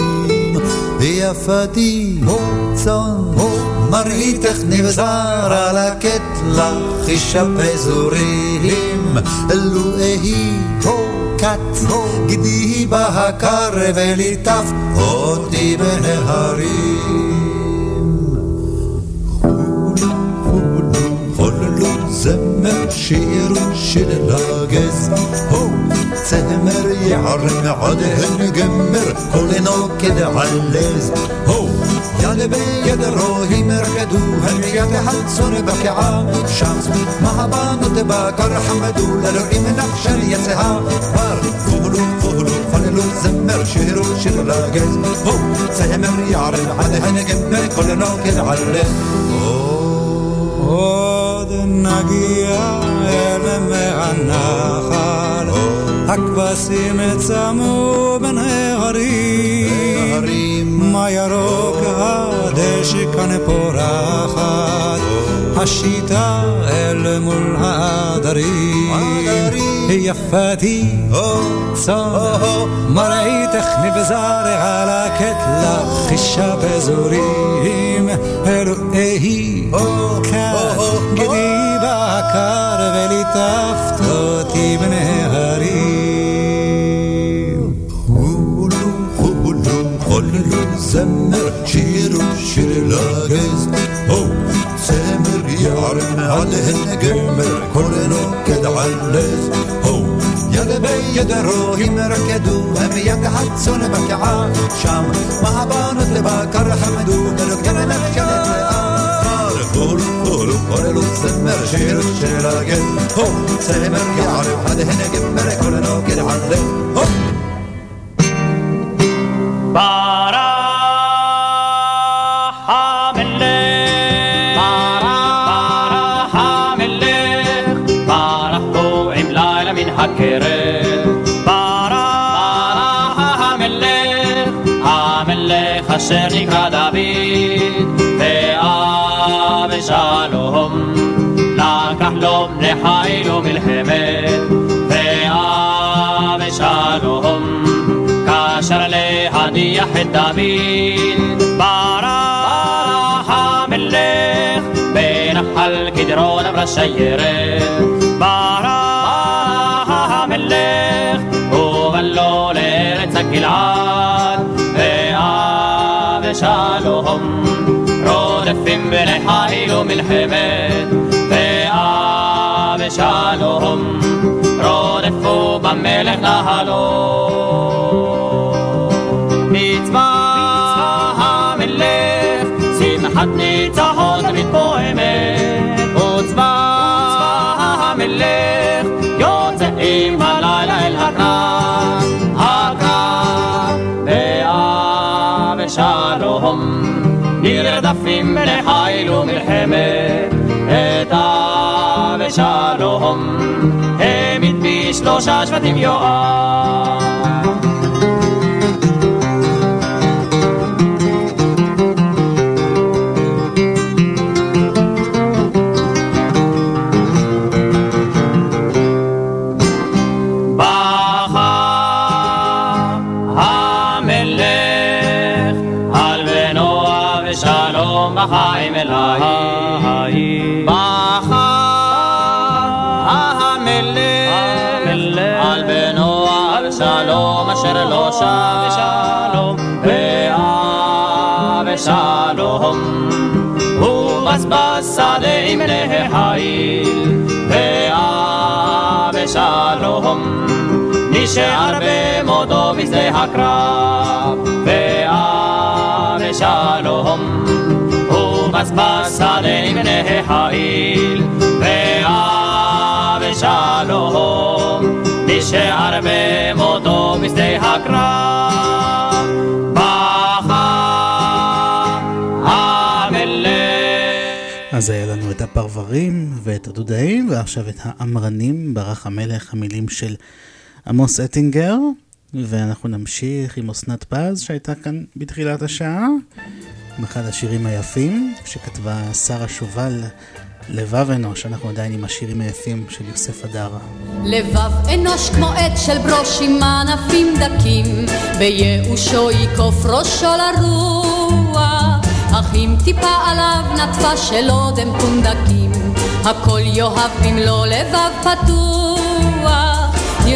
יפתי, צאן, מראיתך נבזר על הקטלח, איש הפזורים, לו אהי כת, גדי בהקר וליטף אותי בנהרים. חוללו זמר שירו של רגז, הו צמר יער מעדהן גמר, קולנו כדעלז, הו יד ביד רוהים רקדו, הם יד הצאן בקעה, שם מהבנות בקר חמדו, לאלוהים נפשר יצאה, בר פולו פולו חוללו זמר שירו של רגז, הו צמר יער מעדהן גמר, קולנו כדעלז, עוד נגיע אל מי הנחל, הכבשים צמו בין ההרים, מה ירוק הדשא כאן פורחת, השיטה אל מול העדרים, יפתי צאן, מראיתך נבזר על הקטלח, אישה בזורים, אלוהי כאן, גדי בקר וליטפת אותי בנהרים. חולו חוללו זמר שירו שיר לגז, הו צמר יער מעליהן גמר, קולנו כדעלז, הו יד ביד רוהים רקדו, הם יד הצאן בקעה, שם מהבנות לבקר חמדו, מלוגן נחשבת לאם. פולו פולו פוללו זמר שיר של הגל, הו צמר יער מעליהן גמר, קולנו כדעלז, הו ברח המלך, ברח המלך, ברח בו עם לילה מן הכרת. ברח המלך, המלך אשר נקרא דוד, ואבשלום לקח לו לחיל ומלחמת, להדיח את דוד ברח המלך בנחל קדרון עברה שיירת. ברח המלך ובא לו לארץ הגלעד. ואבשלום רודפים בני חיל ומלחמת ואבשלום רודפו במלך להלום נרדפים לחיל ומלחמת את אבשלום העמיד בשלושה שבטים יואב נשאר במותו בשדה הקרב, ועם שלום ובס בשדה לבני חיל, ועם שלום נשאר במותו בשדה הקרב, המלך. אז היה לנו את הפרברים ואת הדודאים, ועכשיו את האמרנים, ברח המלך, המילים של עמוס אטינגר, ואנחנו נמשיך עם אסנת פז שהייתה כאן בתחילת השעה, עם אחד השירים היפים שכתבה שרה שובל, לבב אנוש, אנחנו עדיין עם השירים היפים של יוסף אדרה. לבב אנוש כמו עט של ברוש עם ענפים דקים, בייאושו יקוף ראשו לרוח, אך אם טיפה עליו נטפה של אודם פונדקים, הכל יאהב במלוא לבב פתוח,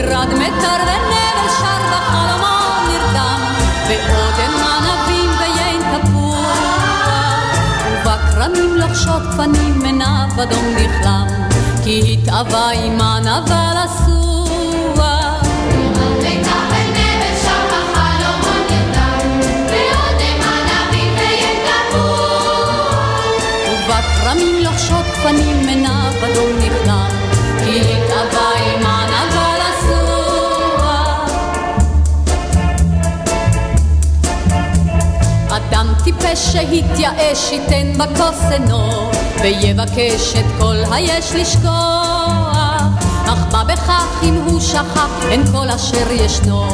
ירד מטר ונבל שר בחלומו נרדם, באודם ענבים ויין תפוח, ובכרמים לוחשות גפנים מנב אדום נכלם, כי התאווה עמן אבל אסוח. ובכרמים לוחשות גפנים מנב אדם טיפש שהתייאש ייתן בכוס עינו, ויבקש את כל היש לשכוח. אך מה בכך אם הוא שכח אין כל אשר ישנו,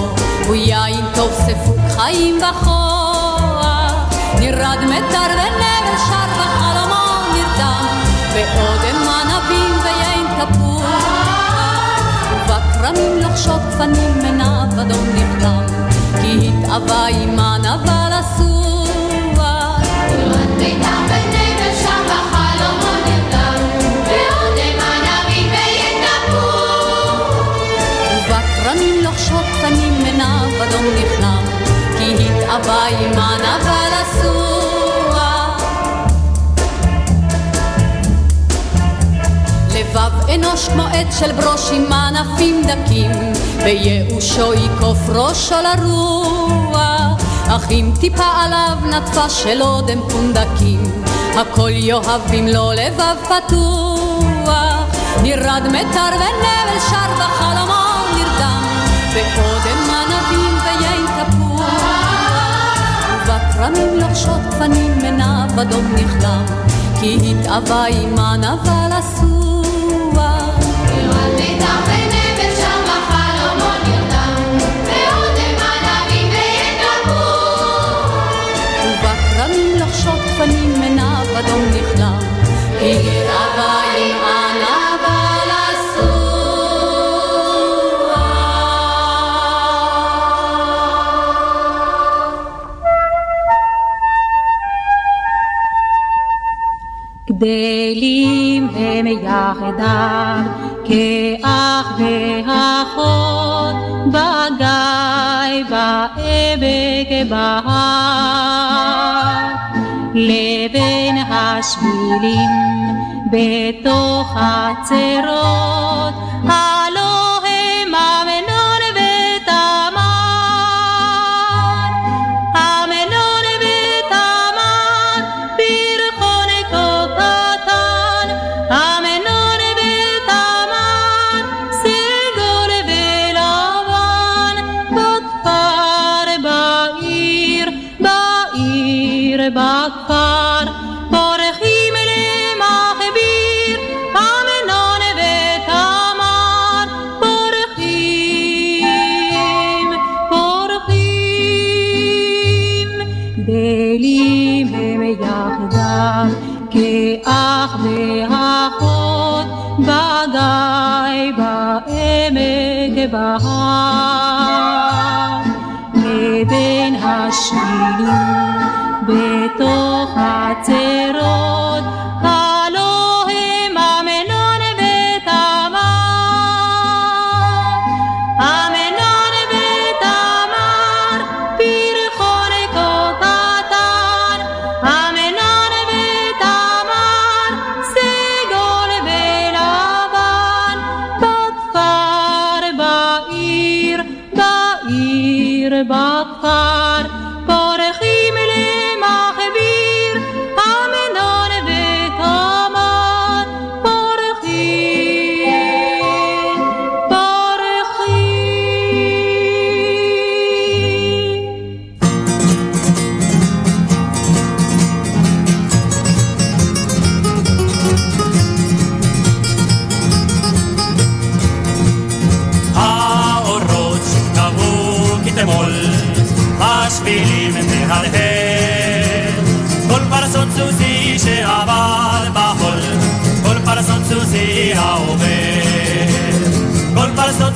הוא יין טוב ספוג חיים בכוח. נרד מטר ונבל שר בחלומו נרדם, באודם ענבים ויין תפוח. ובכרמים לוחשות גפנים מנב אדום נכלם, כי התאווה עמן אבל אסוח. כמו עט של ברוש עם ענפים דקים, בייאושו יקוף ראשו לרוח, אך אם טיפה עליו נטפה של אודם פונדקים, הכל יאהב במלוא לבב פתוח, נרד מטר ונבל שר בחלומו נרדם, באודם ענבים ויין תפוח, ובכרמים לוחשות גפנים מנב אדום נכלם, כי התאווה עמן אבל אסור. גדלים הם יחדיו כאח ואחות בגיא בעמק בהר לבין השבילים בתוך הצרות גדלים הם יחדיו כאח ואחות בגיא בעמק בהר לבין השבילים בתוך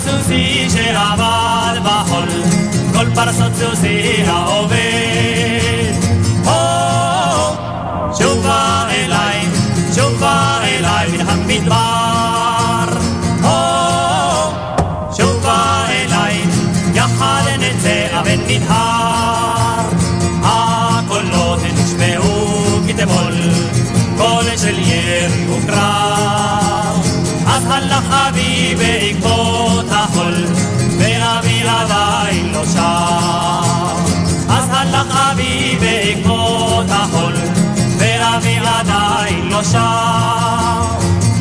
סוסי שעבד בחול, כל פרסות סוסי העובד.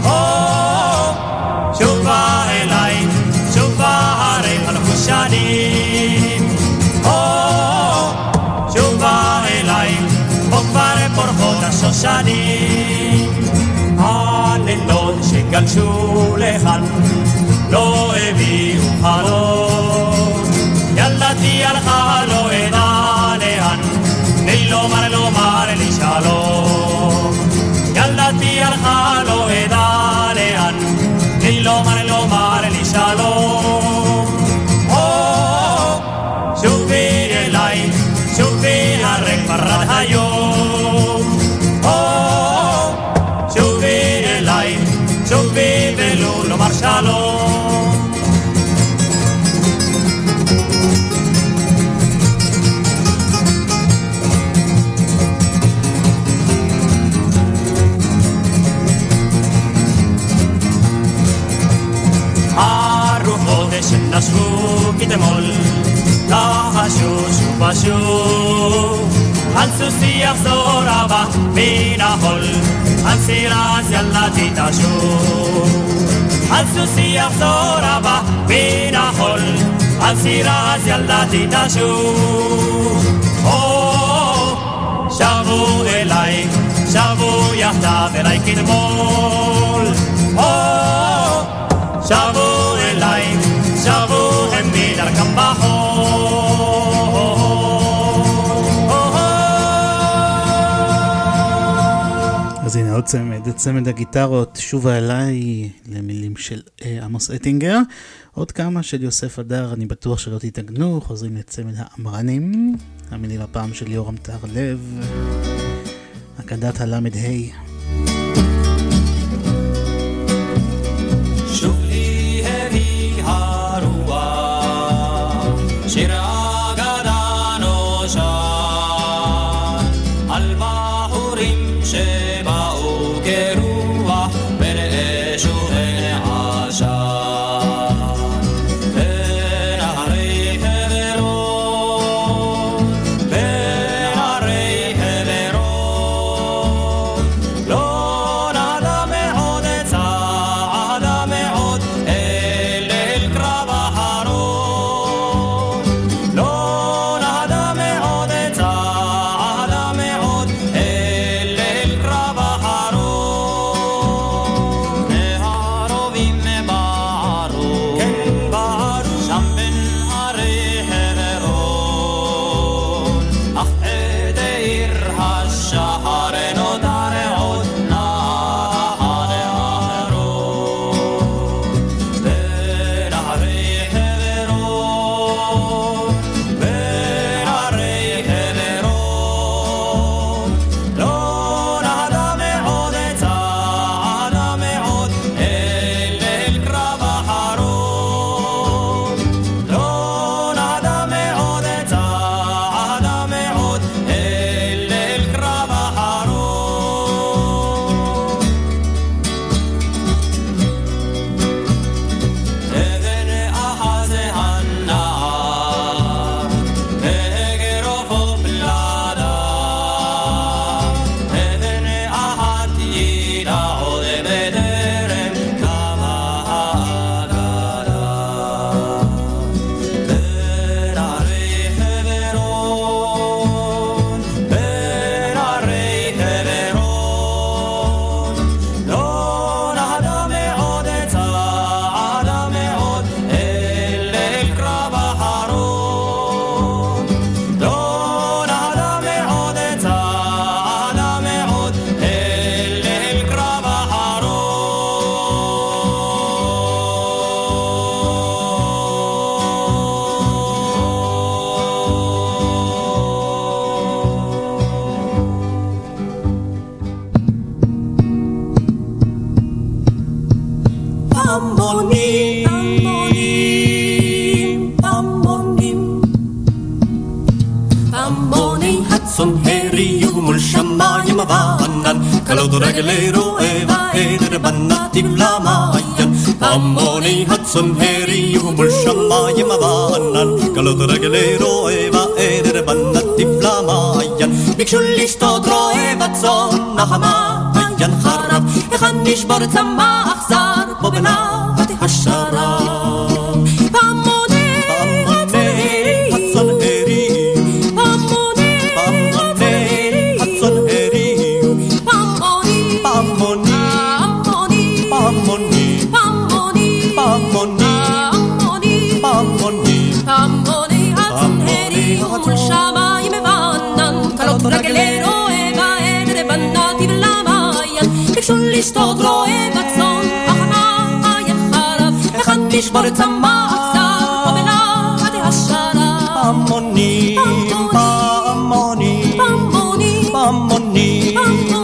הו, שובה אליי, שובה הרי הלכו שנים. שובה אליי, פה כבר פורחות השושנים. הלילות שגלשו לכאן, לא הביאו חלום. ילדתי הלכה לא אדע לאן, תני לומר לומר לי שלום. שנשבו כתמול, לחשו שוב ושוב. על סוסי יחזור הבא מן החול, על סירס ילדתי תשוב. על סוסי יחזור הבא מן החול, על סירס תשוב. או, שבו אליי, שבו יחדיו אליי כתמול. שבו אז הנה עוד צמד, צמד הגיטרות, שובה אליי, למילים של אה, עמוס אטינגר. עוד כמה של יוסף הדר, אני בטוח שלא תתאגנו, חוזרים לצמד האמרנים, המילים הפעם של יורם טהרלב, אגדת הל"ה. פעמוני הצאן הריעו מול שמיים וענן, כלות רגלי רועה ועדר בנתיב למעיין. ביקשו לשתות רועה בצאן, אך המעיין חרב, היכן נשבור צמא אכזר, פה בנחת השרב. לשתות רועה בצאן, אך המעיין חרב, היכן נשבור צמא פה בלהט השרב. פעמונים, פעמונים, פעמונים,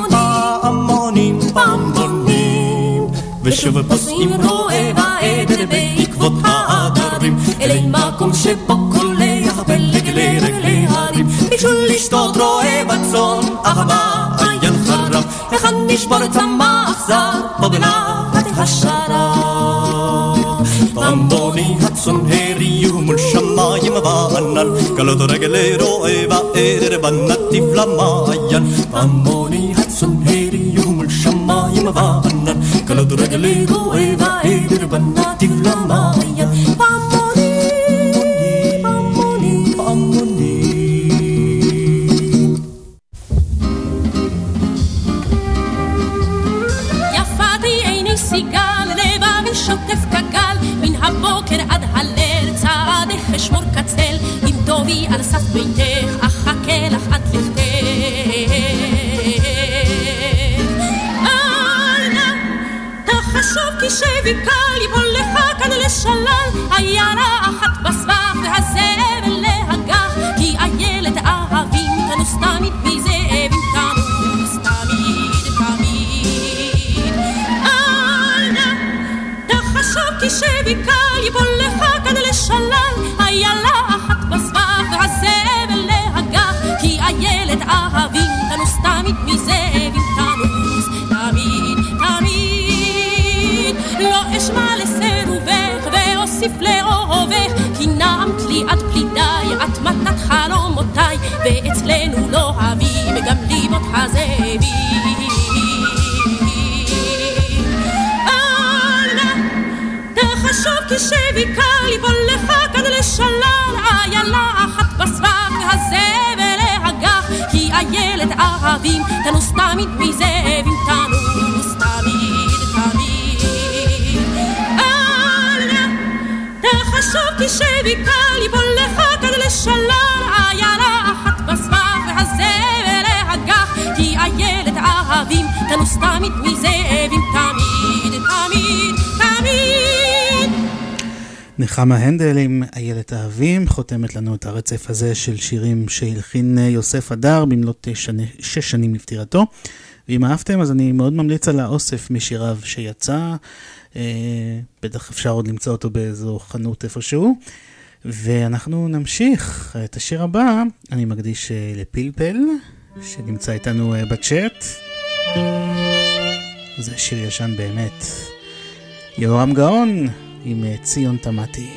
פעמונים, פעמונים, ושוב פוסעים רועה בעדר בעקבות העדרים, אלי מקום שבו קולח פלג לרגלי הרים, ביקשו לשתות רועה בצאן, אך המעיין חרב, היכן נשבור צמא אכזר, פה בלהט השרב. פעמוני הצאן הריעו מול שמיים וענן, כלות רגלי רועה ועדר בנתיב למעיין. פעמוני הצאן הריעו מול שמיים וענן, כלות רגלי רועה ועדר בנתיב למעיין. עיירה אחת בסבך, והזבל להגח, כי איילת אהבים, תנוס תמיד מזאבים, תנוס תמיד תמיד. אל נא תחשוב כי שבי ליבות הזאבים. אל נא תחשוב כי שבי קל יבול לך כאן לשלל איילה אחת בסבך והזבל להגח כי איילת אהבים תנוס תמיד מזאבים תנוס תמיד תמיד אל תחשוב כי שבי קל יבול לך כאן לשלל אהבים תנוס תמיד מזאבים תמיד תמיד תמיד נחמה הנדל עם איילת אהבים חותמת לנו את הרצף הזה של שירים שהלחין אה, יוסף הדר במלאת שש שנים לפטירתו. ואם אהבתם אז אני מאוד ממליץ על האוסף משיריו שיצא, אה, בטח אפשר עוד למצוא אותו באיזו חנות איפשהו. ואנחנו נמשיך. את השיר הבא אני מקדיש אה, לפלפל, שנמצא איתנו אה, בצ'אט. זה שיר ישן באמת. יהורם גאון עם אה, ציון תמתי.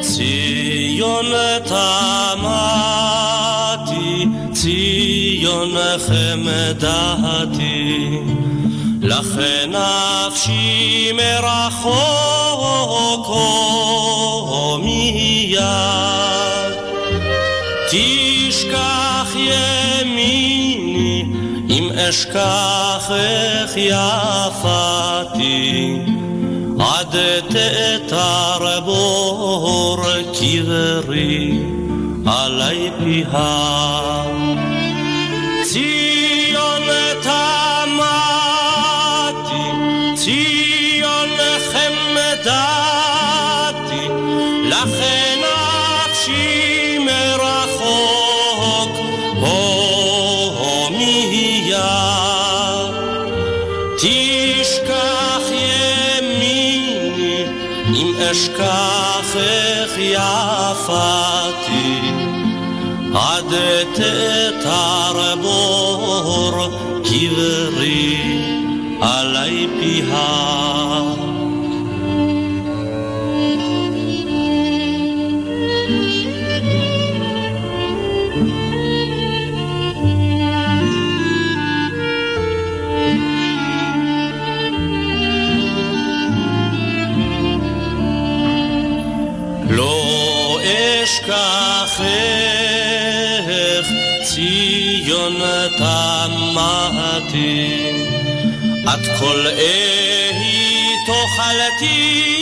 ציון תמתי, ציון חמדתי, לכן נפשי מרחוק מיד. תשכח ימיני, אם אשכחך יפתי. עד תאתר בור קברי עלי פיה. אשכח איך יפתי תמתי עד כל אהי תאכלתי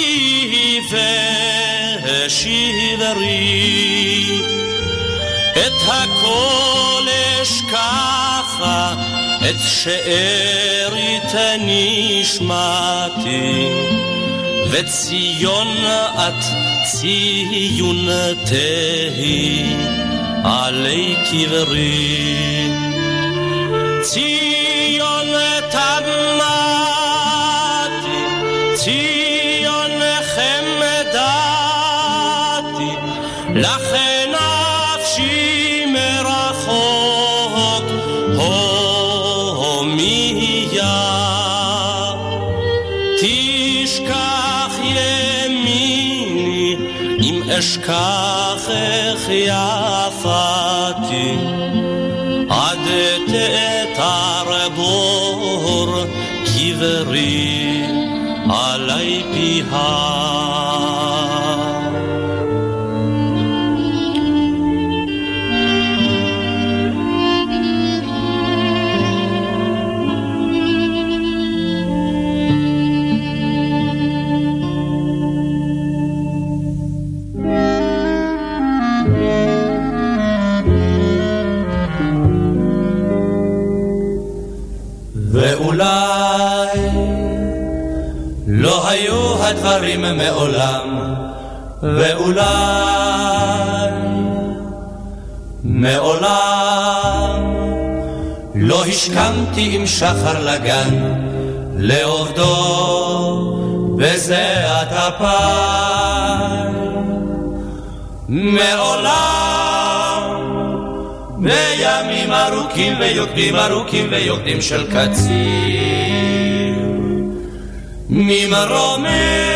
ושברי. את הכל אשכחה את שארית נשמתי. וציון את ציון תהי עלי קברי ציון עלי מעולם, ואולי מעולם לא השכמתי עם שחר לגן לעובדו בזיעת אפיים. מעולם בימים ארוכים ויוקדים ארוכים ויוקדים של קציר ממרומי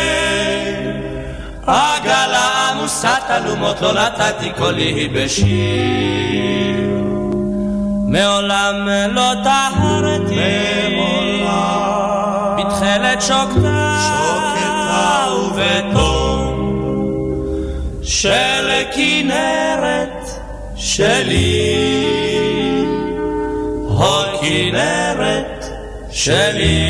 עגלה עמוסת אלומות לא נתתי קולי בשיר. מעולם לא טהרתי. בתכלת שוקתה ובתום של כנרת שלי, הכנרת שלי,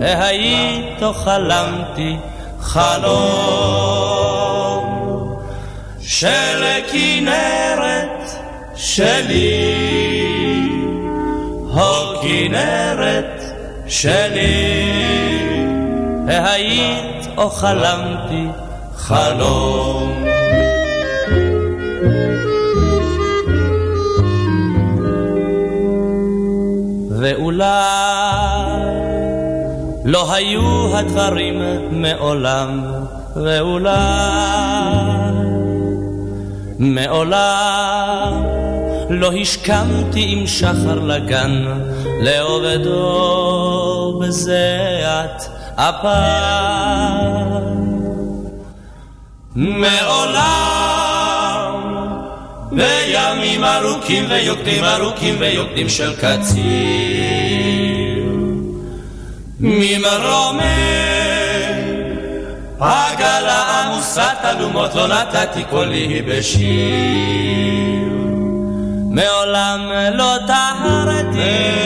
והיית חלמתי חלום של כנרת שלי, הכנרת שלי, והיית או חלמתי חלום. ואולי לא היו הדברים מעולם, ואולי מעולם לא השכמתי עם שחר לגן לעובדו בזיעת אפיים. מעולם בימים ארוכים ויוקדים ארוכים ויוקדים של קציר ממרומי. עגלה עמוסת אלומות לא נתתי קולי בשיר. מעולם לא טהרתי.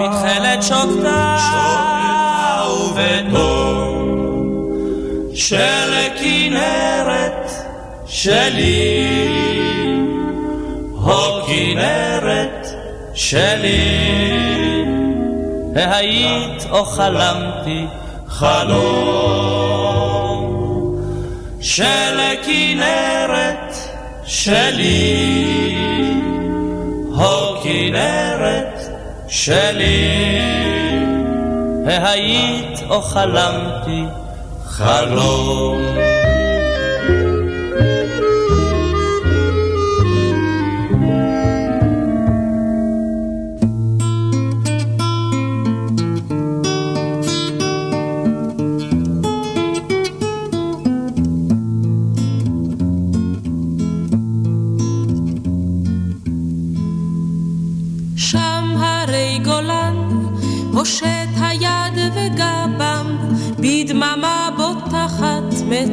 בתכלת שוקתה ובתום של כנרת שלי, הכנרת שלי, והיית או חלמתי חלום של כנרת שלי, הכנרת שלי, והיית או חלמתי חלום.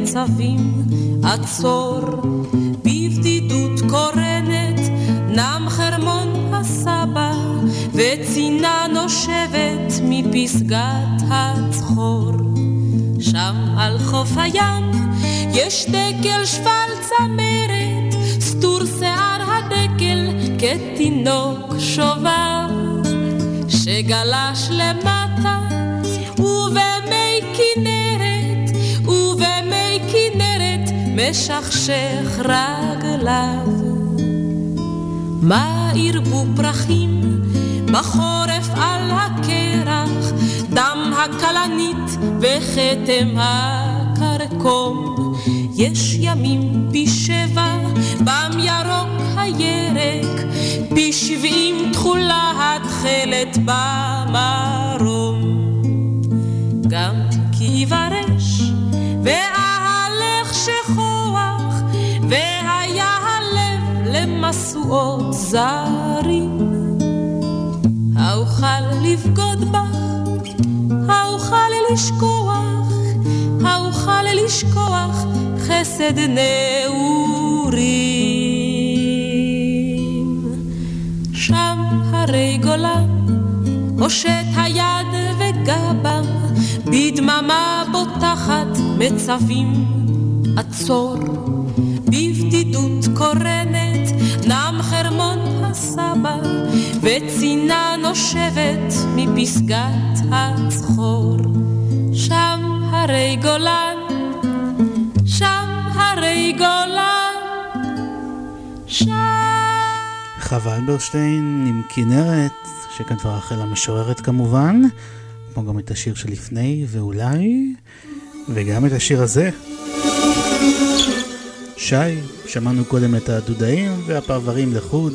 מצבים, עצור, בבדידות קורנת, נם חרמון הסבא, וצינה נושבת מפסגת הצחור. שם על חוף הים יש דקל שפל צמרת, סטור שיער הדקל כתינוק שובב, שגלש למטה משכשך רגליו. מה ירבו פרחים בחורף על הקרח, דם הכלנית וכתם הכרכום. יש ימים פי שבע, בם ירוק הירק, פי שבעים תכולה התכלת במרום. גם כי יברש, למשואות זרים. האוכל לבגוד בך, האוכל לשכוח, האוכל לשכוח חסד נעורים. שם הרי גולן, הושט היד וגבם, בדממה בוטחת מצבים, עצור, בבדידות קורנת, הסבא, וצינה נושבת מפסגת הצחור. שם הרי גולן, שם הרי גולן, שם... חווה אלברשטיין עם כנרת, שכתבה רחל המשוררת כמובן, כמו גם את השיר שלפני ואולי, וגם את השיר הזה. שי, שמענו קודם את הדודאים והפרברים לחוד,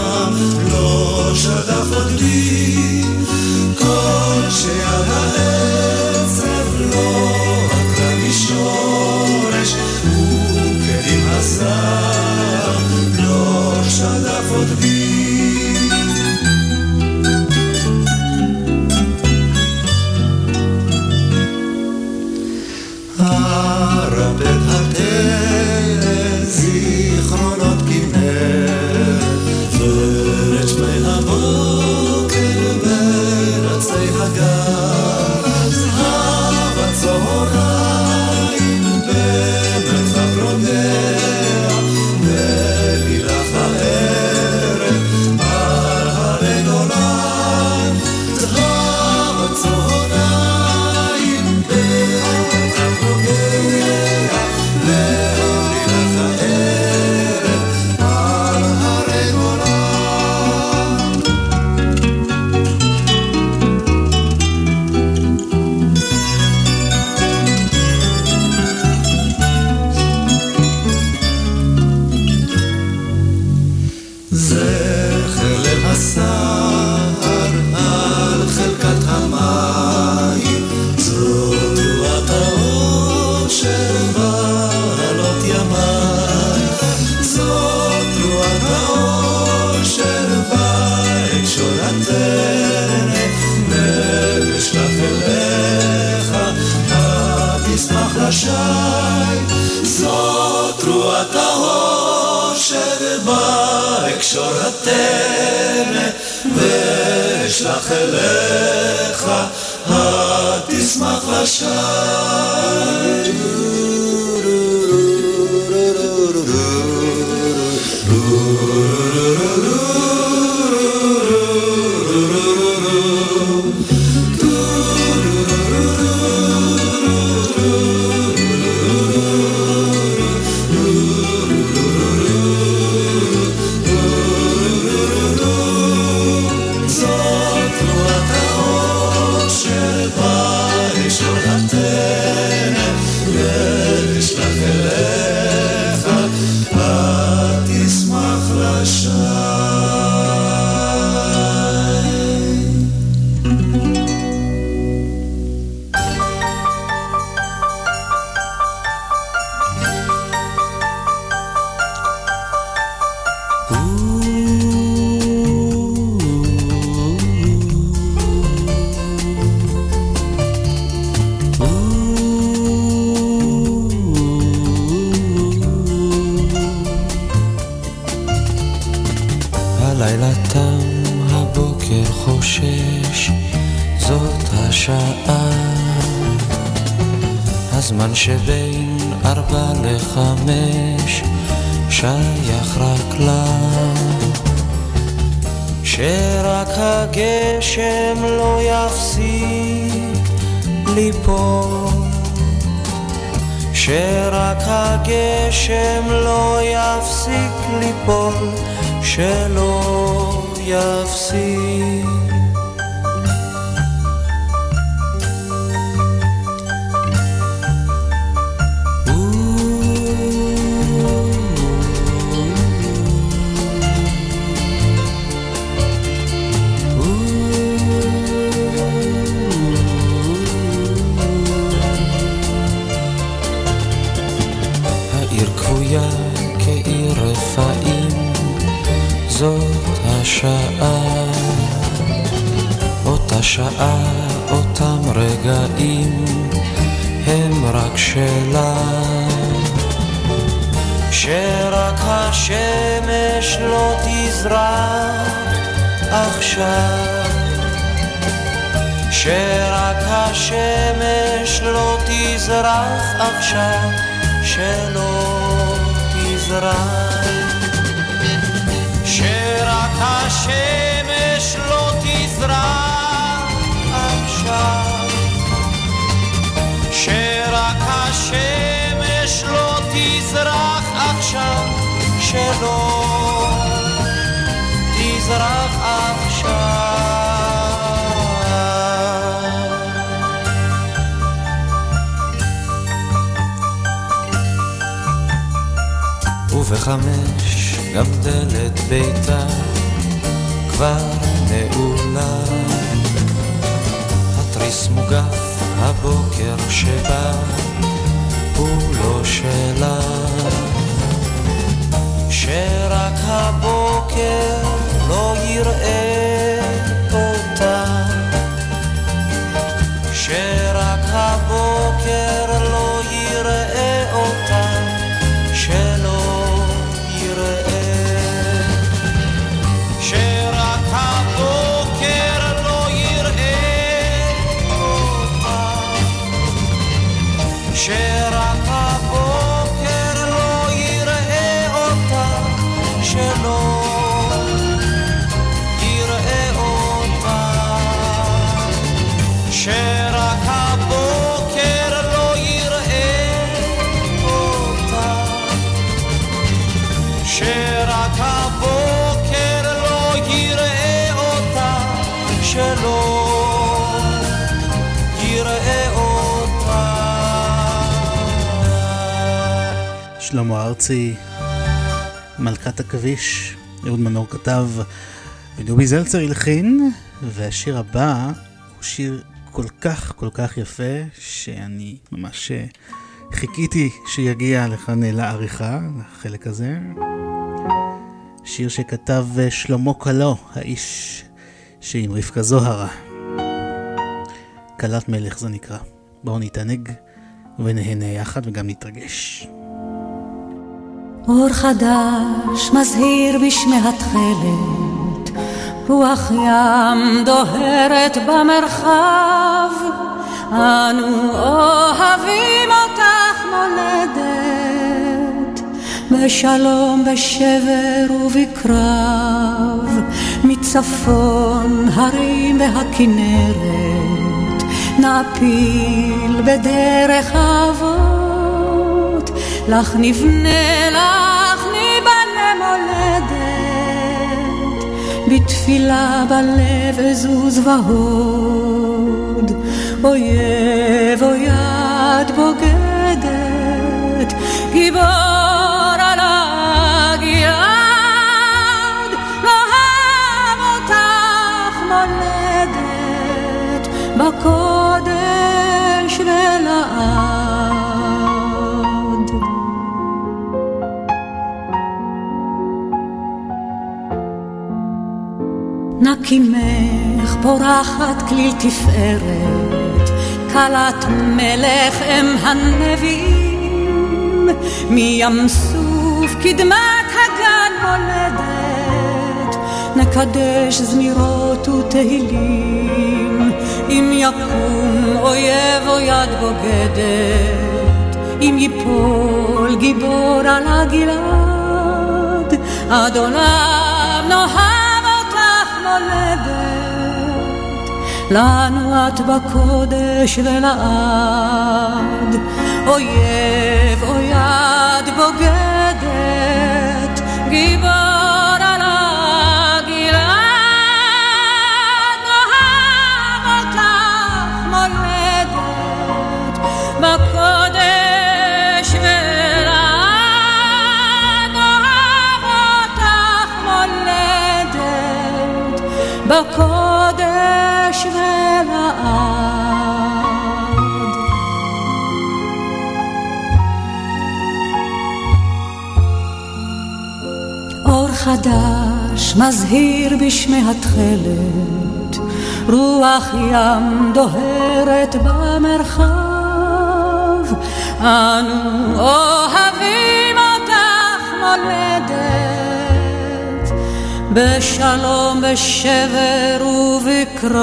שדף עוד לי, כל שיד Jerusalem. שהגשם לא יפסיק ליפול, שלא יפסיק. קובי זלצר הלחין, והשיר הבא הוא שיר כל כך כל כך יפה, שאני ממש אה, חיכיתי שיגיע לכאן אה, לעריכה, לחלק הזה. שיר שכתב אה, שלמה קלו, האיש שעם רבקה זוהרה. כלת מלך זה נקרא. בואו נתענג ונהנה יחד וגם נתרגש. אור חדש מזהיר בשמי התכלת רוח ים דוהרת במרחב, אנו אוהבים אותך מולדת, בשלום, בשבר ובקרב, מצפון הרים והכנרת, נפיל בדרך אבות, לך נבנה, לך בתפילה בלב אזוז והוד, אויב או יד בוגדת, גיבור על הגלעד, נאהב אותך מולדת, בקודש ולעד. נקימך פורחת כליל תפארת, כלת מלך אם הנביאים, מים סוף קדמת הגן מולדת, נקדש זמירות ותהילים, אם יקום אויב או יד בוגדת, אם ייפול גיבור על הגלעד, עד עולם נאהב אותך מולדת, לנו את בקודש ולעד, אויב או יד בוגדת, גיבור חדש מזהיר בשמי התכלת, רוח ים דוהרת במרחב, אנו אוהבים אותך מולדת, בשלום, בשבר ובקרב.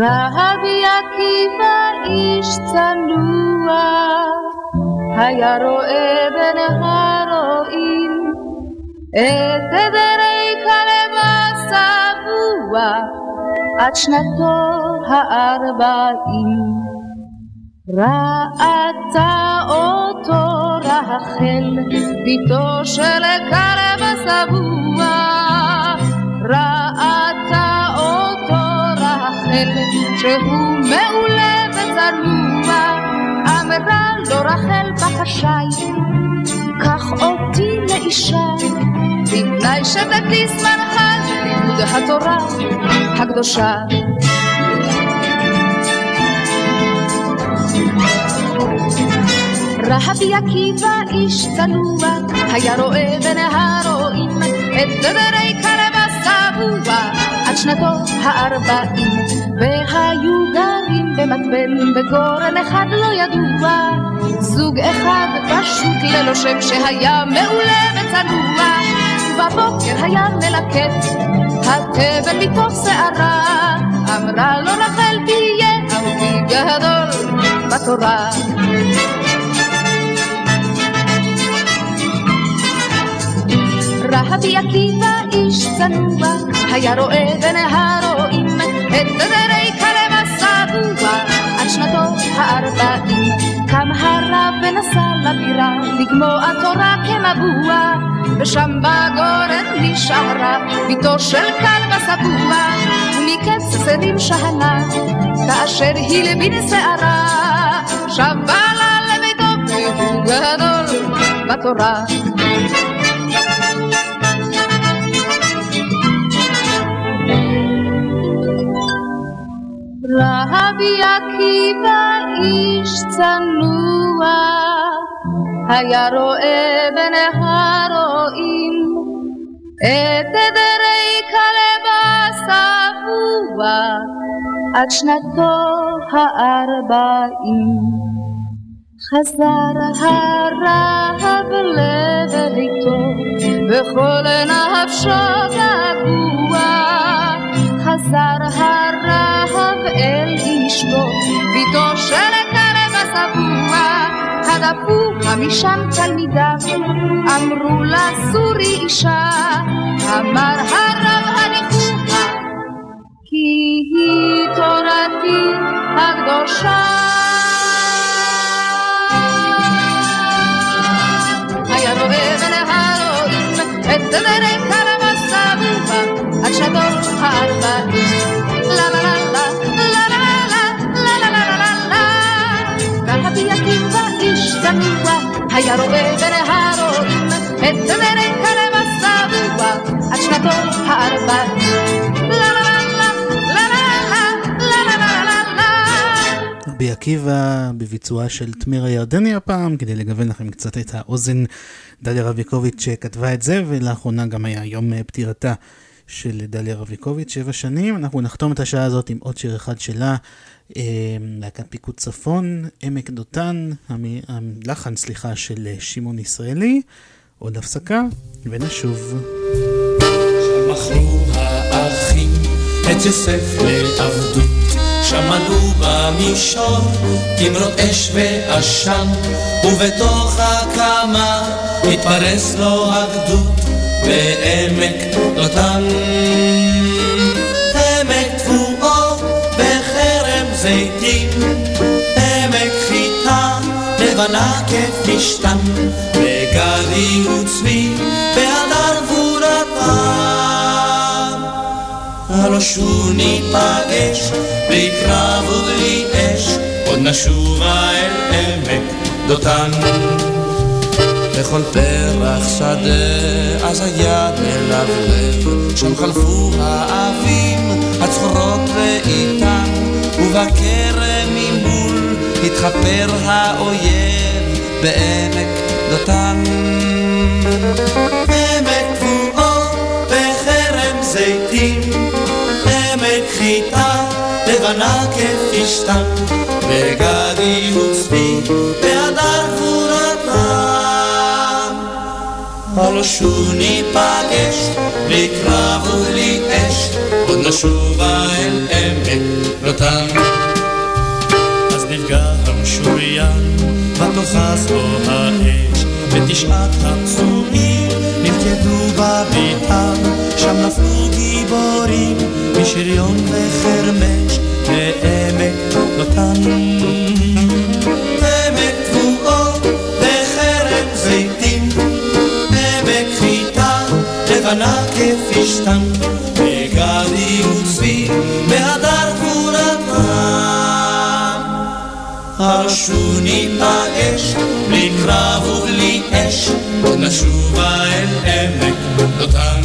רבי עקיבא איש צנוע, היה רואה בין הרועים את עדרי כלב השבוע עד שנתו הארבעים. ראתה אותו רחל, בתו של כלב השבוע, ראתה רחל, שהוא מעולה וצנוע, אמרה לו רחל בחשאי, קח אותי לאישה, בתנאי שתקדיש זמנך לימוד התורה הקדושה. רבי עקיבא איש צנוע, היה רואה בין הרועים את דברי כלב השבוע עד שנתו הארבעים, והיו גרים במטבל בגורן אחד לא ידוע, זוג אחד פשוט ללא שם שהיה מעולה וצנוע, ובבוקר היה מלקט התבן מתוך שערה, אמרה לו רחל תהיה אהובי גדול בתורה. רבי עקיבא איש צנוע, היה רואה בין הרועים את דברי כלב השבוע, עד שנתו הארבעים. קם הרב ונסע לבירה, לגמוע תורה כמבוע, ושם בגורן נשארה, בתו של כלב השבוע, ומקץ שרים שהנה, כאשר הלבין שערה, שב בעלה לביתו, גדול בתורה. רבי עקיבא איש צנוע, היה רואה בין הרועים את עדרי כלב השבוע עד שנתו הארבעים. חזר הרהב לביתו וכל נפשו געגוע חזר הרהב אל אשתו ביתו של כלב השבוע הדפו משם תלמידיו אמרו לה סורי אישה אמר הרב הניחומה כי היא תורתי הקדושה היה רואה ונהרואים את דרי כרם הסבובה עד שדות היה רואה ונהרואים את דרי כרם הסבובה עד שנתו הארבעים רבי עקיבא בביצועה של תמיר הירדני הפעם, כדי לגוון לכם קצת את האוזן. דליה רביקוביץ' כתבה את זה, ולאחרונה גם היה יום פטירתה של דליה רביקוביץ', שבע שנים. אנחנו נחתום את השעה הזאת עם עוד שיר אחד שלה, להקת פיקוד צפון, עמק דותן, הלחן, סליחה, של שמעון ישראלי. עוד הפסקה, ונשוב. את יוסף לעבדות שמענו במישור תמרות אש ועשן ובתוך הקמה התפרס לו הגדוד בעמק דותן עמק תבואו בחרם זיתים. עמק חיטה לבנה כפשתן וגדי וצבי בהדר גבורתם. הלא שוב ניפגש, בלי קרב ובלי אש, עוד נשובה אל עמק דותן. לכל פרח שדה, אז היד מלבלב, שם חלפו האבים, הצחורות לאיתן, ובכרם ממול התחפר האויב בעמק דותן. עמק תבואו בחרם זיתים עמק חיטה לבנה כפשתן, וגדי וצבי הלא שוב ניפגש, בלי קרב ובלי אש, עוד נשובה אל עמק דותן. אז נפגע המשוריין, ותאחז בו האש, ותשעת הפצועים נלכדו בביתם, שם נפלו גיבורים משריון וחרמש לעמק דותן. לבנה כפשתן, וגדי וצבי בהדר גבורתם. הרשו ניפגש, בלי קרב ובלי אש, נשובה אל עמק דותן.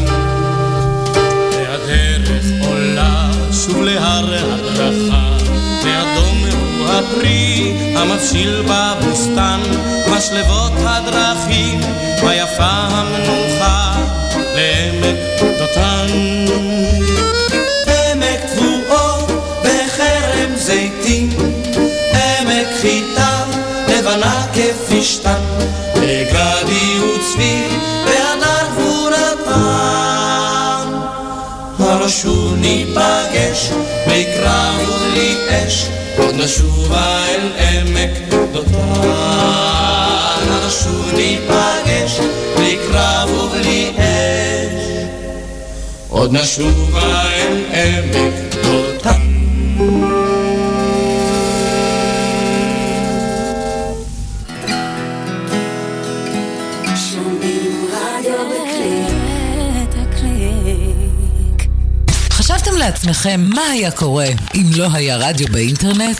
והדרך עולה שוב להר הדרכה, ואדום הוא הפרי המבשיל בבוסתן, משלבות הדרכים, ויפה המנוחה אש, עוד נשובה אל עמק דותן. הלא שוב ניפגש, בלי קרב ובלי אש, עוד נשובה אל עמק לעצמכם מה היה קורה אם לא היה רדיו באינטרנט?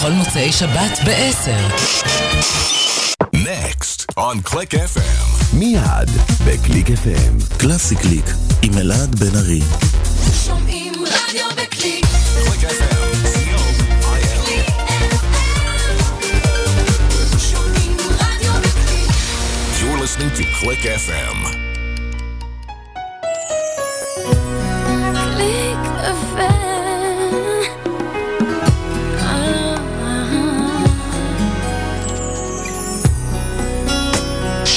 בכל מוצאי שבת ב-10. Next on Click FM. מיד בקליק FM. קלאסי קליק עם אלעד בן ארי. שומעים רדיו בקליק. Click FM. Listening to Click FM. קליק FM.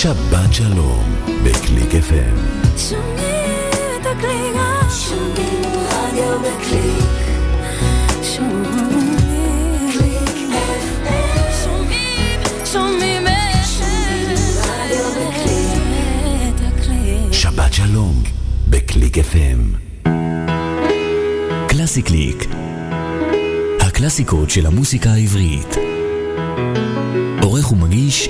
שבת שלום בקליק FM. שומעים את הקליק. שומעים רדיו בקליק. שומעים קליק FM. שומעים, שומעים רדיו בקליק. את הקליק. שבת שלום בקליק FM. קלאסי קליק. הקלאסיקות של המוסיקה העברית. עורך ומגיש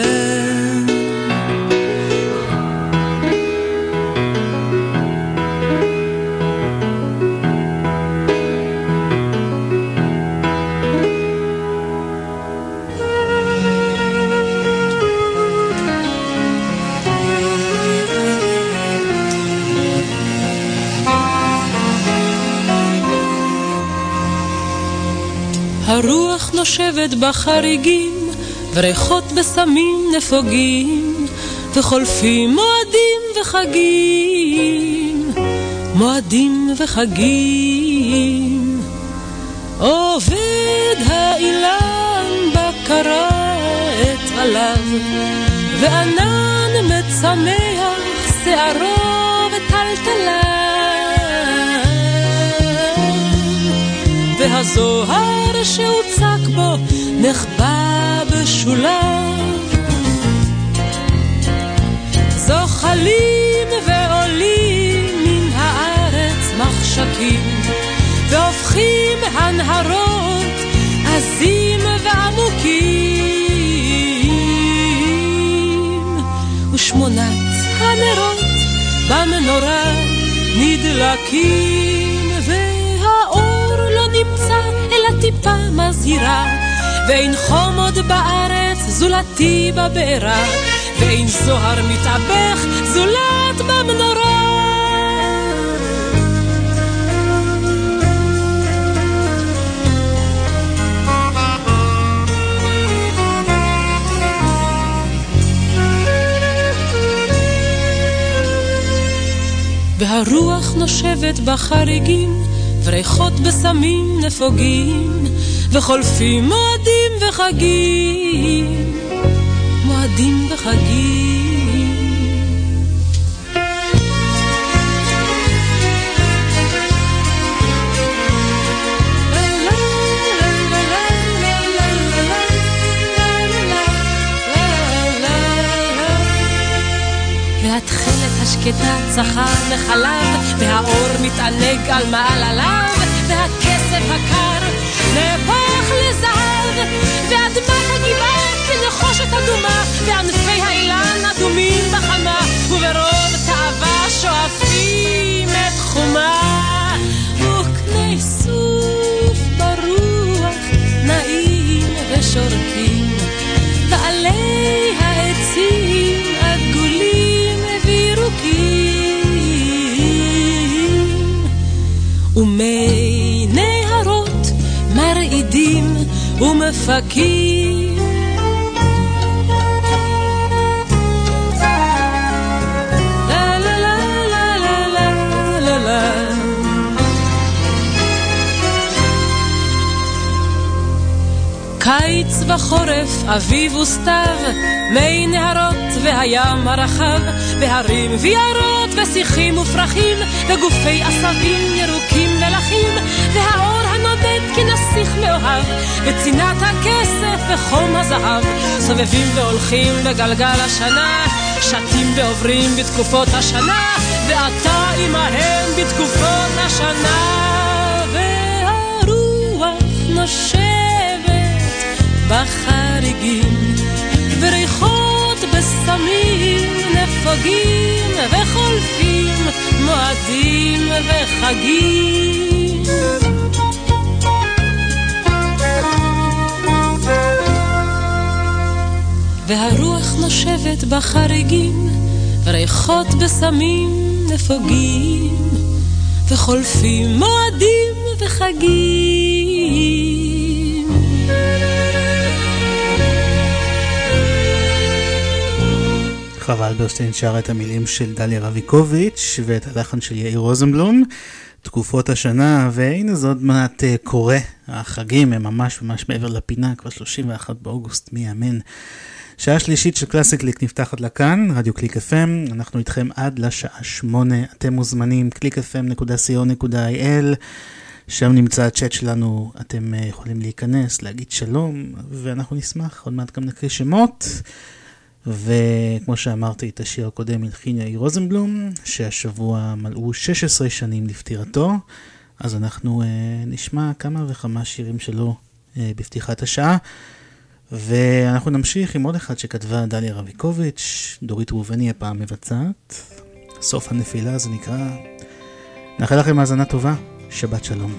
נושבת בחריגים, וריחות בסמים נפוגים, וחולפים מועדים וחגים, מועדים וחגים. עובד האילן בקרה את עליו, וענן מצמח שערו וטלטליו. והזוהר שהוצק בו נחבא בשולב. זוחלים ועולים מן הארץ מחשקים, והופכים הנהרות עזים ועמוקים. ושמונת הנרות במנורה נדלקים, טיפה מזהירה, ואין חום עוד בארץ זולתי בבארה, ואין זוהר מתאבך זולת במנורה. והרוח נושבת בחריגים, וריחות בסמים נפוגים, וחולפים מועדים וחגים, מועדים וחגים. והתכלת השקטה צחה מחלב, והאור מתענג על מעלליו, והכסף הקר נהפך לזהב, ואדמת הגבעה כנחושת אדומה, וענפי האילן אדומים בחמה, וברוב תאווה שואפים את חומה. וקני סוף ברוח נעים ושורקים, ועלי העצים בפקיד. קיץ וחורף, אביב וסתיו, מי נהרות והים הרחב, והרים ויערות ושיחים ופרחים, וגופי עשבים ירוקים מלכים, והעור כנסיך מאוהב, וצינת הכסף וחום הזהב, סובבים והולכים בגלגל השנה, שתים ועוברים בתקופות השנה, ואתה עמהם בתקופות השנה. והרוח נושבת בחריגים, וריחות בסמים נפגים וחולפים מועדים וחגים. והרוח נושבת בחריגים, וריחות בסמים נפגים, וחולפים מועדים וחגים. חווה אלברשטיין שרה את המילים של דליה רביקוביץ' ואת הלחן של יאיר רוזנבלום. תקופות השנה, והנה זה עוד מעט אה, קורה. החגים הם ממש ממש מעבר לפינה, כבר 31 באוגוסט, מי יאמן. שעה שלישית של קלאסיקליק נפתחת לה כאן, רדיו קליק FM, אנחנו איתכם עד לשעה שמונה, אתם מוזמנים, www.clickfm.co.il, שם נמצא הצ'אט שלנו, אתם אה, יכולים להיכנס, להגיד שלום, ואנחנו נשמח, עוד מעט גם נקריא שמות. וכמו שאמרתי, את השיר הקודם הלחין יאיר רוזנבלום, שהשבוע מלאו 16 שנים לפטירתו, אז אנחנו uh, נשמע כמה וכמה שירים שלו uh, בפתיחת השעה. ואנחנו נמשיך עם עוד אחד שכתבה דליה רביקוביץ', דורית ראובני הפעם מבצעת. סוף הנפילה זה נקרא. נאחל לכם האזנה טובה, שבת שלום.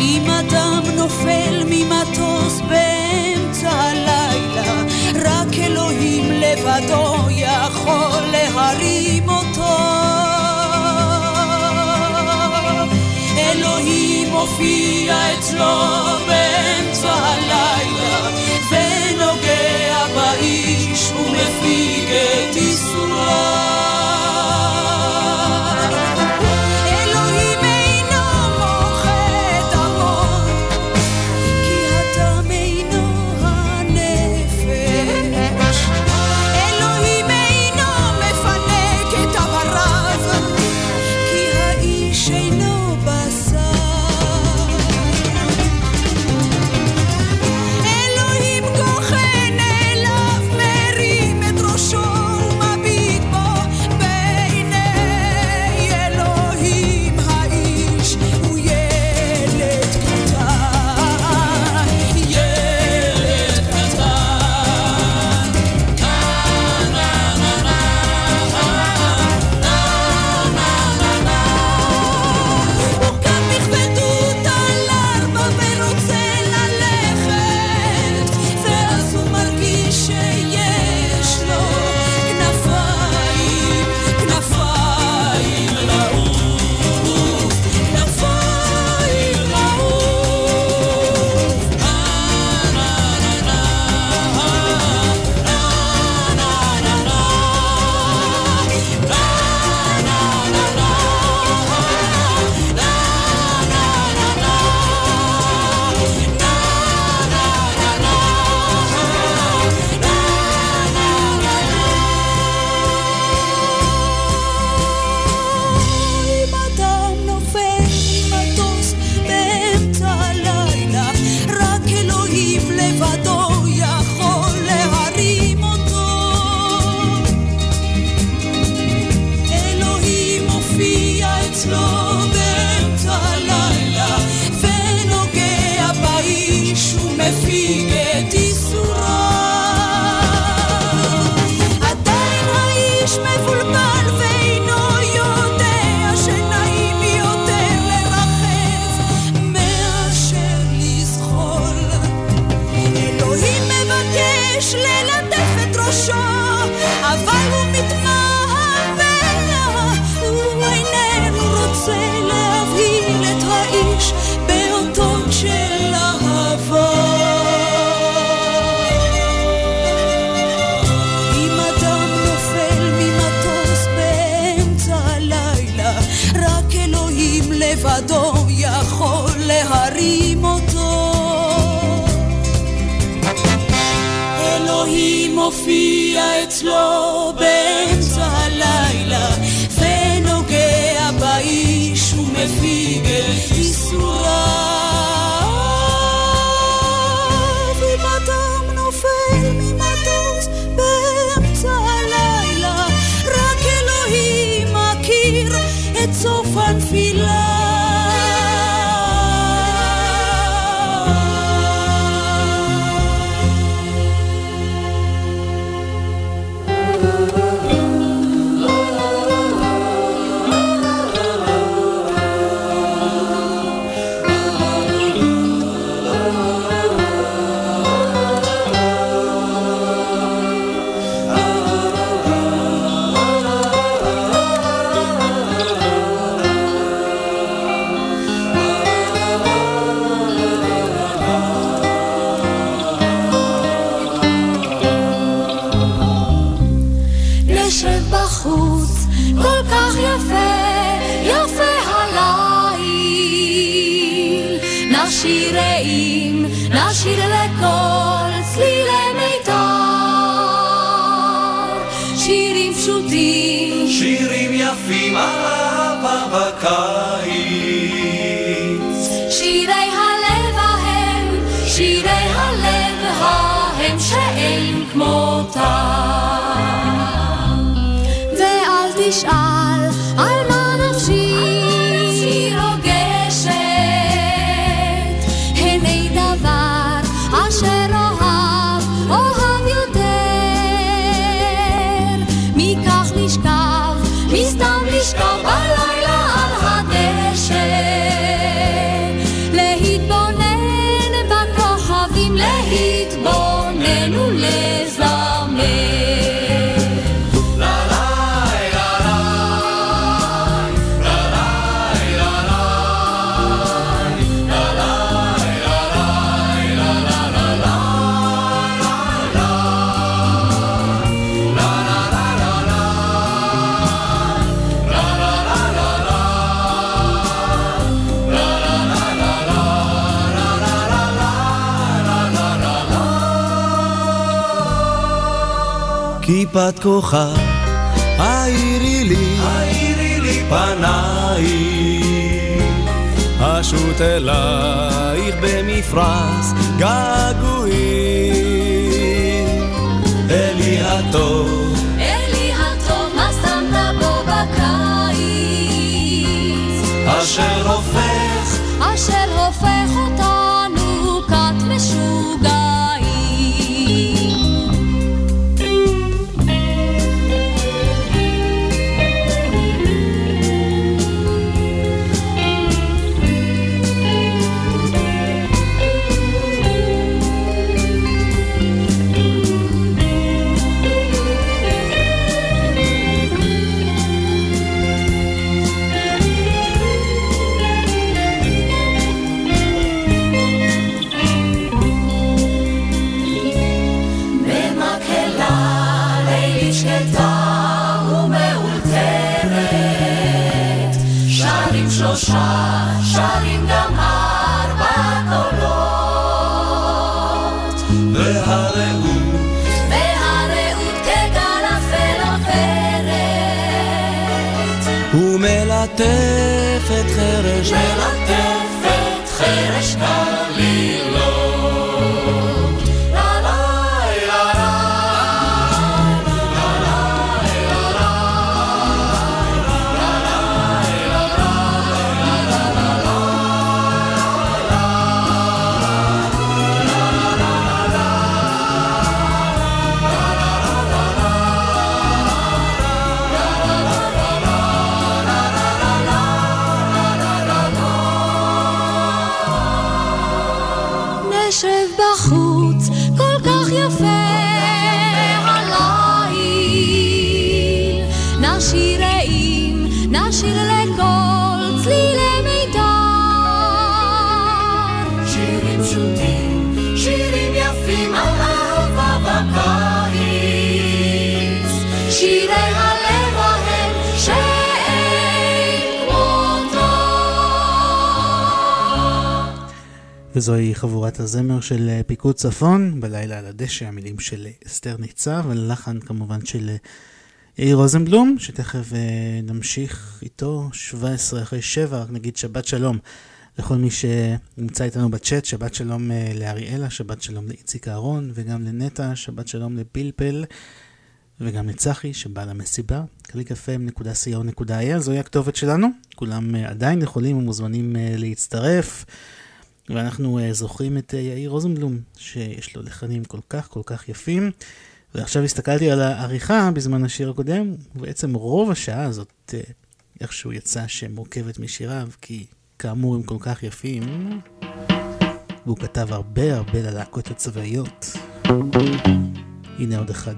אם אדם נופל ממטוס באמצע הלילה, רק אלוהים לבדו יכול להרים אותו. אלוהים מופיע אצלו יהודית שקטה ומאולתרת. שרים שלושה, שרים גם ארבע קולות. והרעות, והרעות כגרפל עופרת. ומלטפת חרש, מלטפת וזוהי חבורת הזמר של אה, פיקוד צפון, בלילה על הדשא, המילים של אה, אסתר ניצב, ולחן כמובן של אה, יאיר רוזנבלום, שתכף נמשיך איתו 17 אחרי 7, רק נגיד שבת שלום לכל מי שנמצא איתנו בצ'אט, שבת שלום לאריאלה, שבת שלום לאיציק אהרון, וגם לנטע, שבת שלום לפלפל. וגם לצחי שבא למסיבה, www.clickfm.co.il, זוהי הכתובת שלנו, כולם עדיין יכולים ומוזמנים להצטרף. ואנחנו uh, זוכרים את uh, יאיר רוזנבלום, שיש לו לחנים כל כך כל כך יפים. ועכשיו הסתכלתי על העריכה בזמן השיר הקודם, ובעצם רוב השעה הזאת uh, איכשהו יצא שמורכבת משיריו, כי כאמור הם כל כך יפים. והוא כתב הרבה הרבה ללהקות הצבאיות. הנה עוד אחד.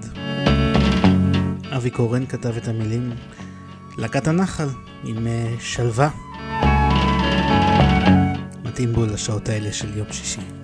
אבי קורן כתב את המילים להקת הנחל עם שלווה. מתאים בול לשעות האלה של יום שישי.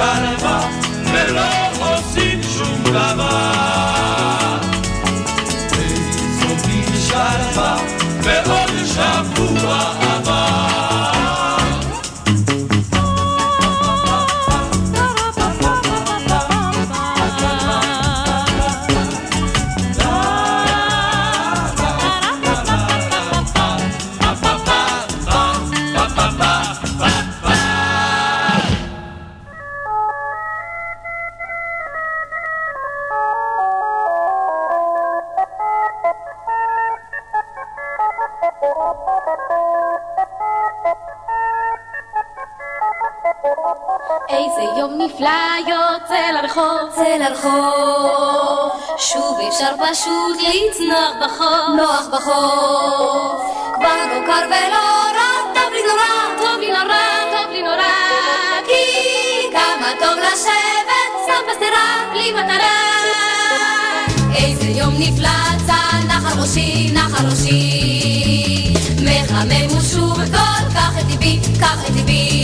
שלווה ולא עושים שום דבר. פשוט לצנוח בחוף, נוח בחוף. כבר לא קר ולא רע, טוב לי נורא, טוב לי נורא, טוב לי נורא. כי כמה טוב לשבת, סתם בסתרה, בלי מטרה. איזה יום נפלא, צה, נחל ראשי, נחל ראשי. מחמם הוא שוב כל כך את ליבי, כך את ליבי.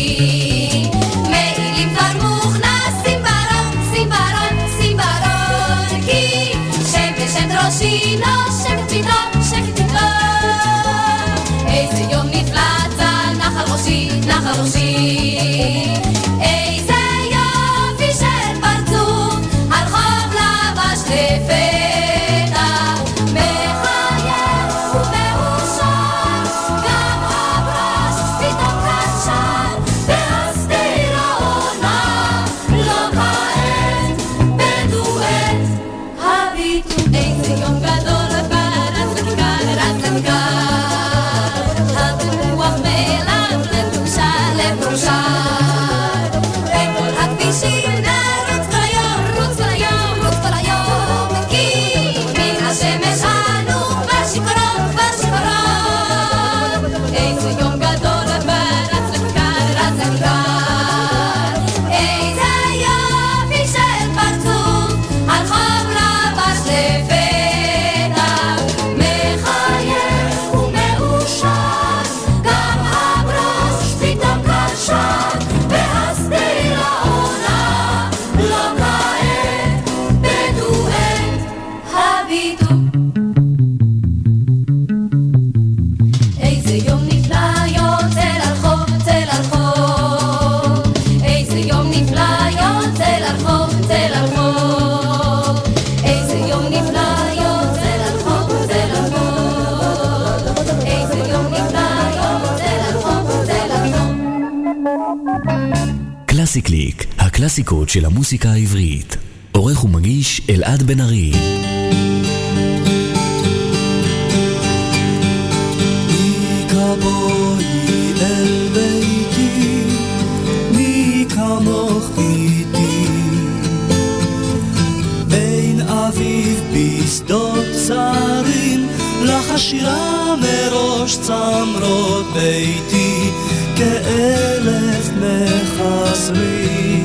הקלאסיקות של המוסיקה העברית. עורך ומגיש אלעד בן ארי. בשדות צרים, מראש צמרות ביתי, כאלף מחזרים.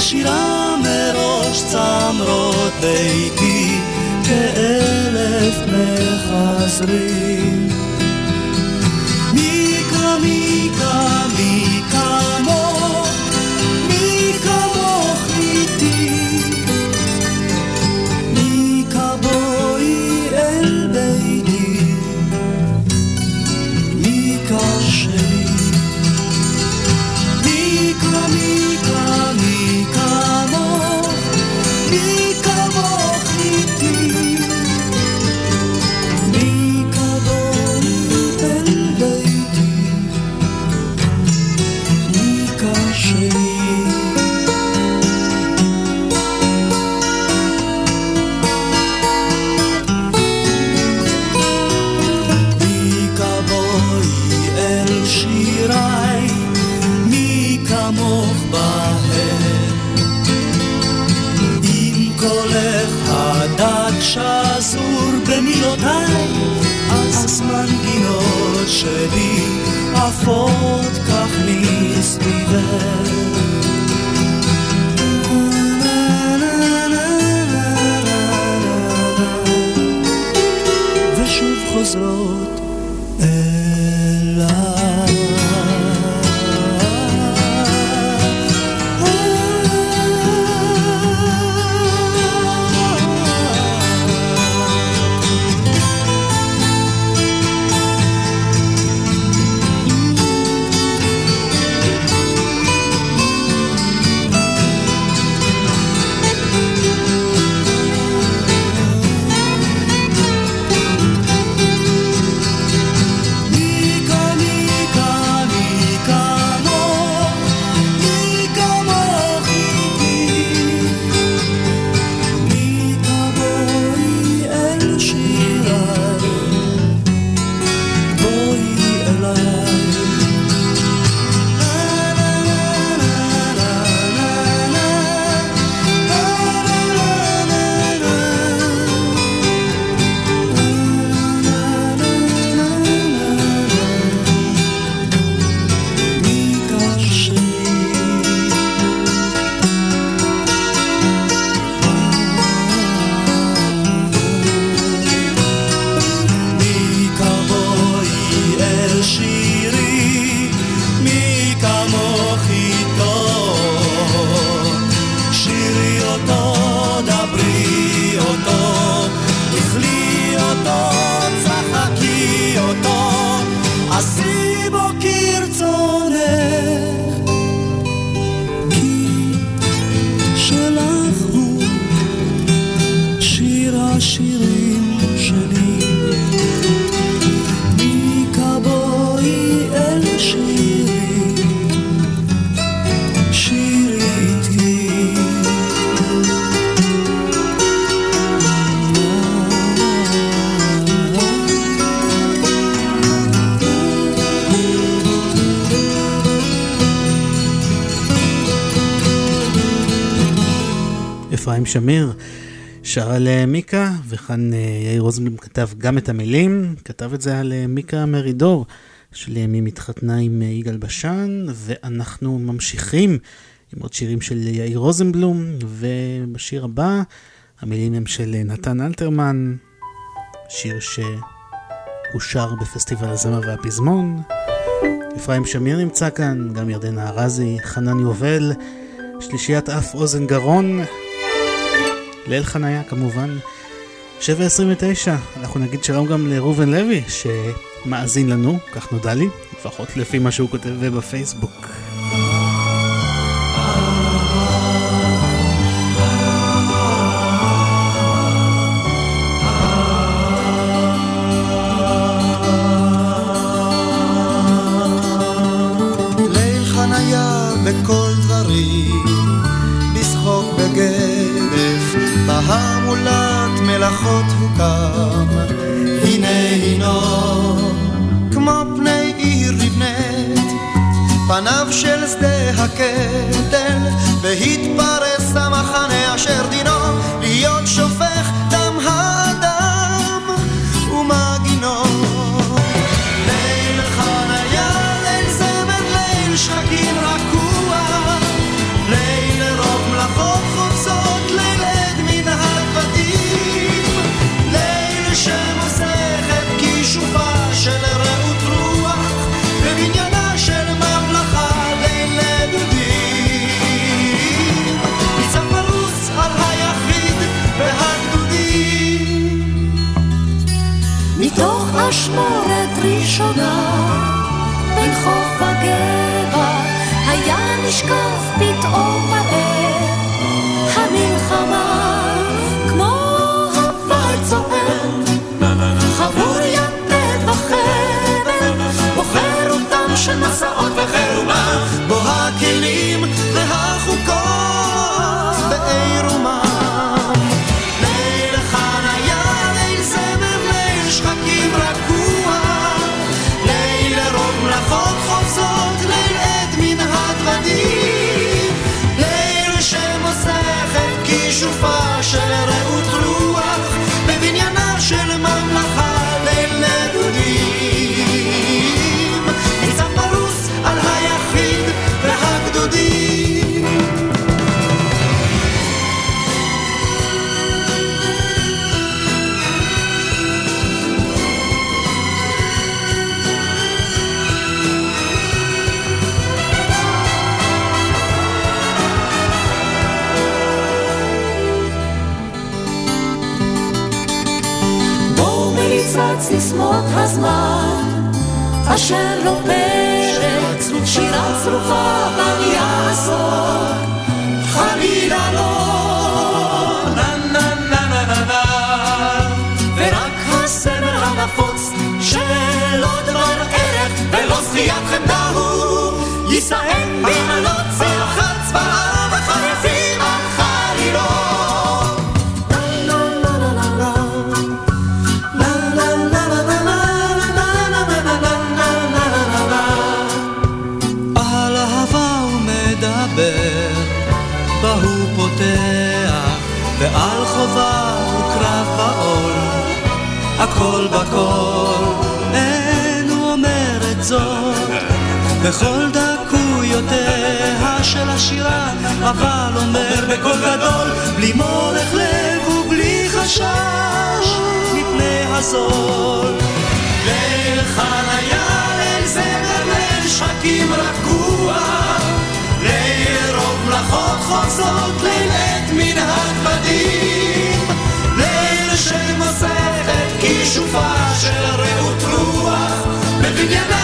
משאירה מראש צמרות ביתי כאלף מחזרים. שלי עפות כך מסביבך כתב גם את המילים, כתב את זה על אה, מיקה מרידור, שלימים התחתנה עם אה, יגאל בשן, ואנחנו ממשיכים עם עוד שירים של יאיר רוזנבלום, ובשיר הבא המילים הם של אה, נתן אלתרמן, שיר שהוא שר בפסטיבל הזמר והפזמון. אפרים שמיר נמצא כאן, גם ירדנה ארזי, חנן יובל, שלישיית אף אוזן גרון, ליל חניה כמובן. 7.29, אנחנו נגיד שלום גם לראובן לוי שמאזין לנו, כך נודע לי, לפחות לפי מה שהוא כותב בפייסבוק. זאת בכל דקויותיה של השירה, אבל אומר בקול גדול, בלי מורך לב ובלי חשש מפני הזול. לחניה אל זמר נשקים רגוע, לעירוב מלאכות חוזרות לילד מן הכבדים, ליל שמוסכת כישופה של רעות רוח, בבניינה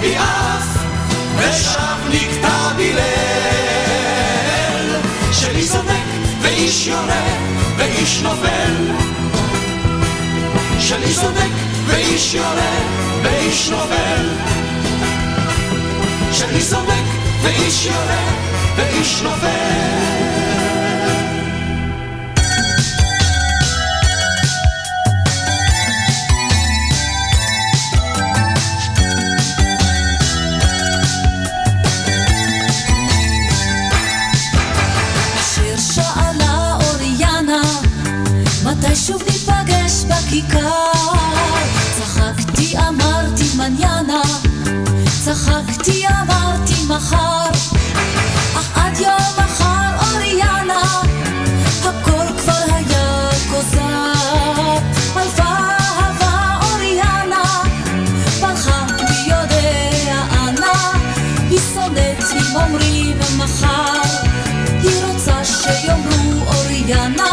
בי אף ושב נקטע בליל שלי זונק ואיש יורה ואיש נופל. שלי זונק ואיש יורה ואיש נופל. שלי זונק ואיש יורה ואיש נופל בכיכר? צחקתי אמרתי מניאנה, צחקתי אמרתי מחר, אך עד יום מחר אוריאנה, הכל כבר היה כוזר. אלפה אהבה אוריאנה, ברחה מי יודע אנה, היא שונאת אם אומרים מחר. היא רוצה שיאמרו אוריאנה,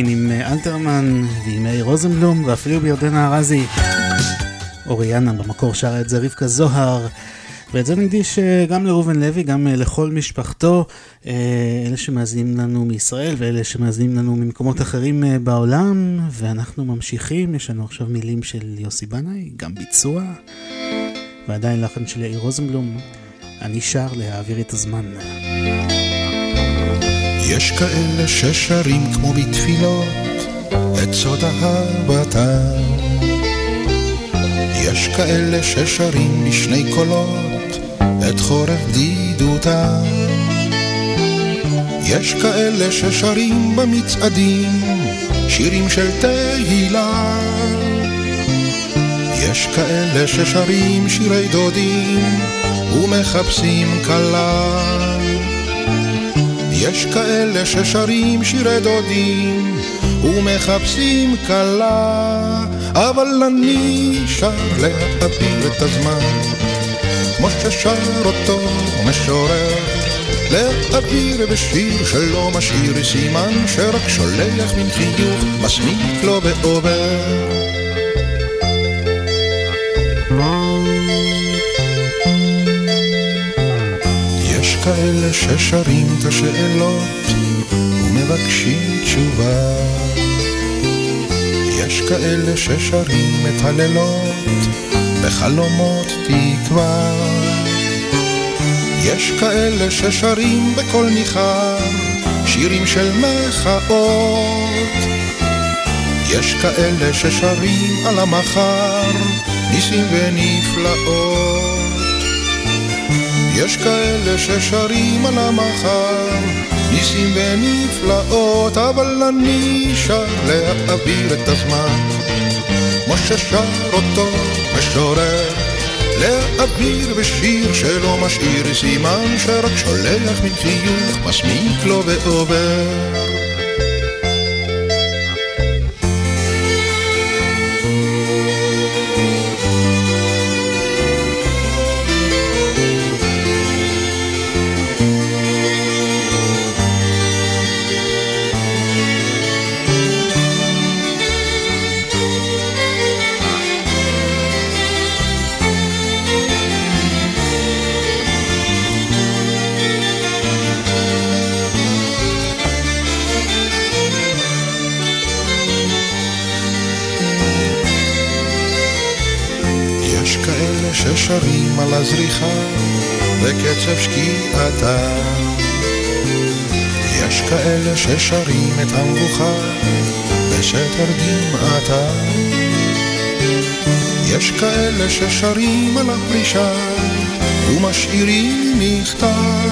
עדיין עם אה, אלתרמן ועם מאיר רוזנבלום ואפילו בירדנה ארזי. אוריאנה במקור שרה את זה רבקה זוהר. ואת זה נקדיש אה, גם לראובן לוי, גם אה, לכל משפחתו, אלה שמאזינים לנו מישראל ואלה שמאזינים לנו ממקומות אחרים בעולם, ואנחנו ממשיכים, יש לנו עכשיו מילים של יוסי בנאי, גם ביצוע, ועדיין לחן של יאיר רוזנבלום, אני שר להעביר את הזמן. יש כאלה ששרים כמו בתפילות את סוד אהבתם. יש כאלה ששרים בשני קולות את חורף בדידותם. יש כאלה ששרים במצעדים שירים של תהילה. יש כאלה ששרים שירי דודים ומחפשים כלה. יש כאלה ששרים שירי דודים ומחפשים כלה, אבל אני שר להעביר את הזמן, כמו ששר אותו משורר, להעביר בשיר שלא משאיר סימן, שרק שולח מן חיוך, מסמיק לו ועובר. כאלה ששרים את השאלות ומבקשים תשובה. יש כאלה ששרים את הלילות בחלומות תקווה. יש כאלה ששרים בקול ניחר שירים של מחאות. יש כאלה ששרים על המחר ניסים ונפלאות. יש כאלה ששרים על המחר ניסים ונפלאות, אבל אני שר להעביר את הזמן, כמו ששר אותו משורר. להעביר בשיר שלא משאיר סימן, שרק שולח מן חיוך, מסמיק לו ועובר. וקצב שקיעתה. יש כאלה ששרים את המבוכה בסתר דמעתה. יש כאלה ששרים על הפרישה ומשאירים מכתב.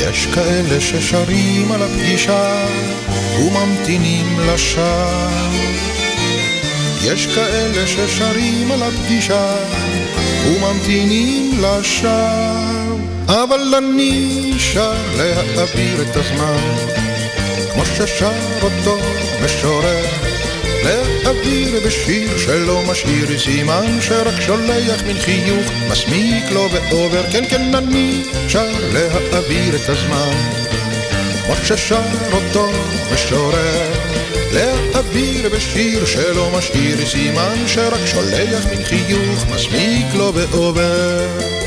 יש כאלה ששרים על הפגישה וממתינים לשווא. יש כאלה ששרים על הפגישה וממתינים לשווא, אבל אני שר להעביר את הזמן, כמו ששר אותו משורר, להעביר בשיר שלא משאיר סימן, שרק שולח מן חיוך, מסמיק לו ועובר, כן כן אני שר להעביר את הזמן, כמו ששר אותו משורר. להעביר בשיר שלא משאיר סימן שרק שולח מן חיוך מסמיק לו ועובר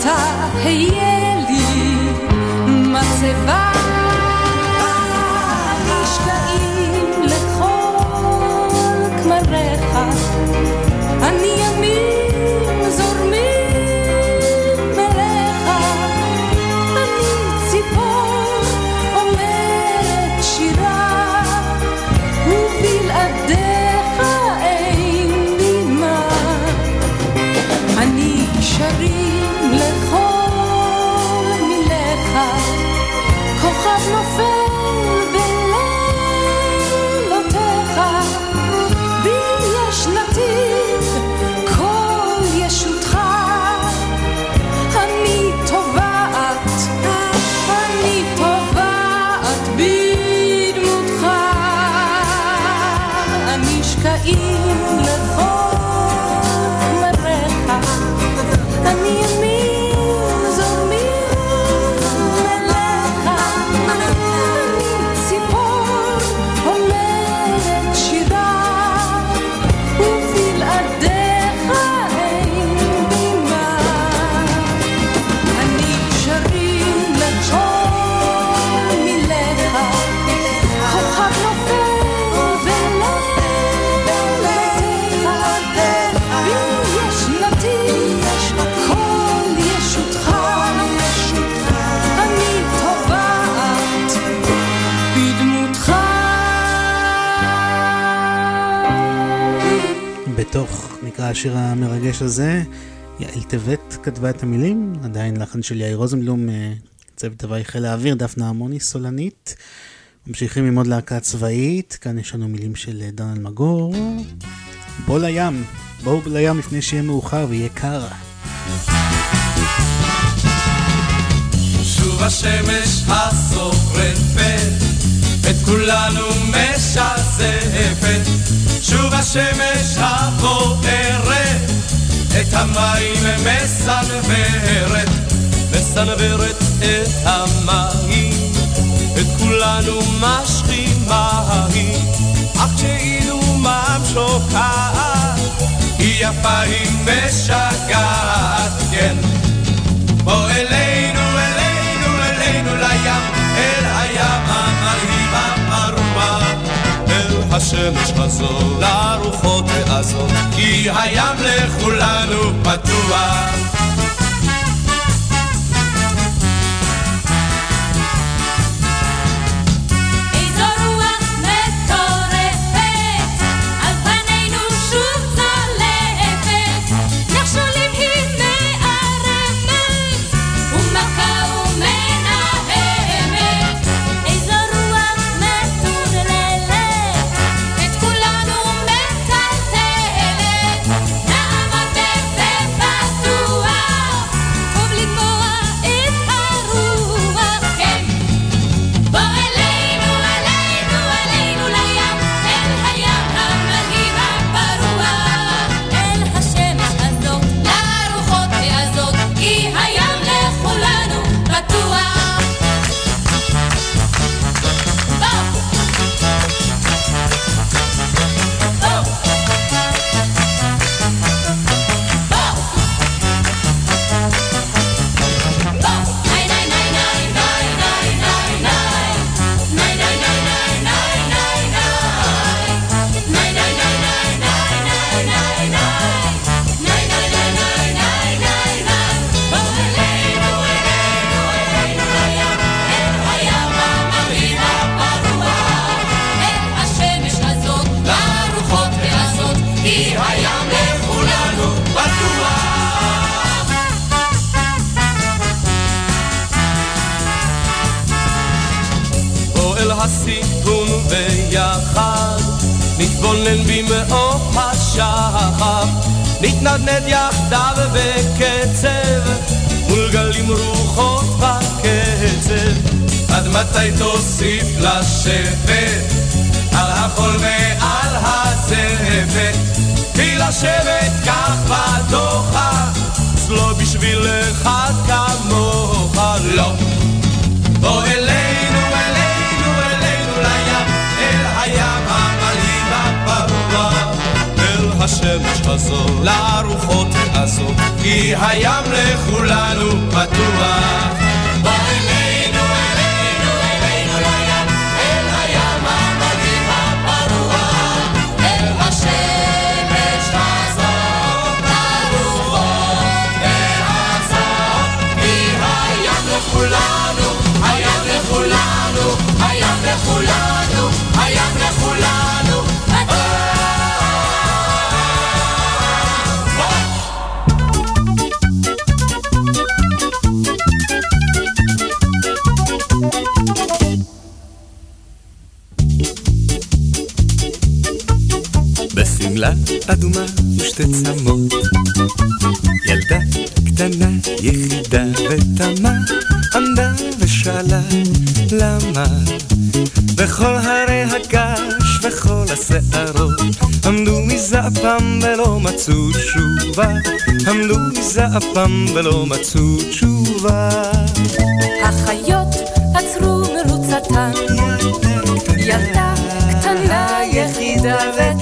אתה היה לי מצבה. השיר המרגש הזה, יעל טבת כתבה את המילים, עדיין לחן של יאיר רוזנבלום, אה, צוות הוואי חיל האוויר, דפנה עמוני סולנית. ממשיכים עם עוד להקה צבאית, כאן יש לנו מילים של אה, דן אלמגור. בוא לים, בואו לים לפני שיהיה מאוחר ויהיה קר. שוב השמש השורפת, את כולנו משזפת. שוב השמש הבוערת, את המים מסנוורת, מסנוורת את המים, את כולנו משחימה היא, אך כשאילומם שוקעת, היא יפה היא משגעת, כן. בוא אלינו, השמש הזאת, לרוחות העזות, כי הים לכולנו פתוח. נתנדנד יחדיו בקצב, מול גלים רוחות בקצב. עד מתי תוסיף לשבת על החול ועל הזבת? כי לשבת כך בתוכה, לא בשבילך כמוך, לא. בוא אלינו, השמש הזו, לרוחות העזות, כי הים לכולנו פתוח. בשמלה אדומה ושתי צמות. ילדה קטנה יחידה ותמה עמדה ושאלה למה. בכל הרי הגש וכל השערות עמדו מזעפם ולא מצאו תשובה. עמדו מזעפם ולא מצאו תשובה. החיות עצרו מרוצתן. ילדה קטנה יחידה ותמה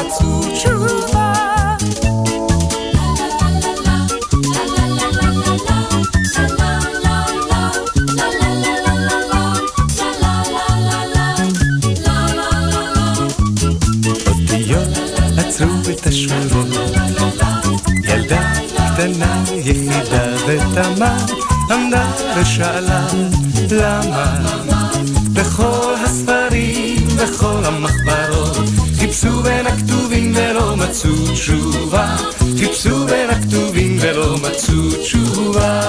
מצאו תשובה את השורות ילדה קטנה יחידה ותמה עמדה ושאלה למה? בכל הספרים וכל המחברות חיפשו בין הכתובים ולא מצאו תשובה. חיפשו בין הכתובים ולא מצאו תשובה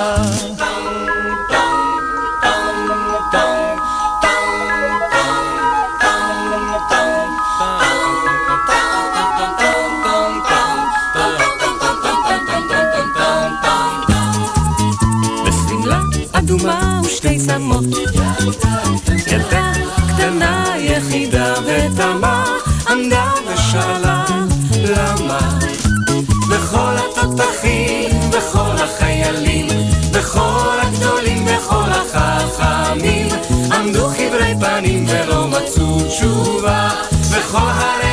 ולא מצאו תשובה, בכל הרי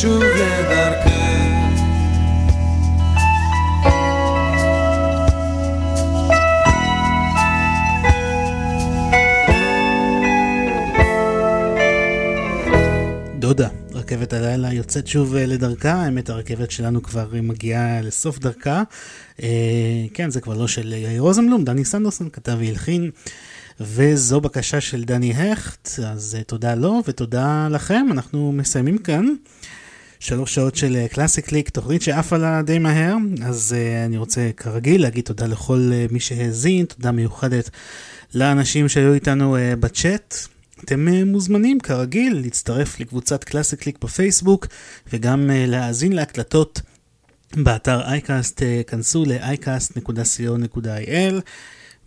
שוב לדרכה. דודה, רכבת הלילה יוצאת שוב אה, לדרכה, האמת הרכבת שלנו כבר אה, מגיעה לסוף דרכה. אה, כן, זה כבר לא של יאיר רוזנבלום, דני סנדרסון כתב והלחין, וזו בקשה של דני הכט, אז אה, תודה לו ותודה לכם, אנחנו מסיימים כאן. שלוש שעות של אה, קלאסיקליק, תוכנית שעפה לה די מהר, אז uh, אני רוצה כרגיל להגיד תודה לכל uh, מי שהאזין, תודה מיוחדת לאנשים שהיו איתנו uh, בצ'אט. אתם uh, מוזמנים כרגיל להצטרף לקבוצת קלאסיקליק בפייסבוק וגם uh, להאזין להקלטות באתר אייקאסט, uh, כנסו ל-iCast.co.il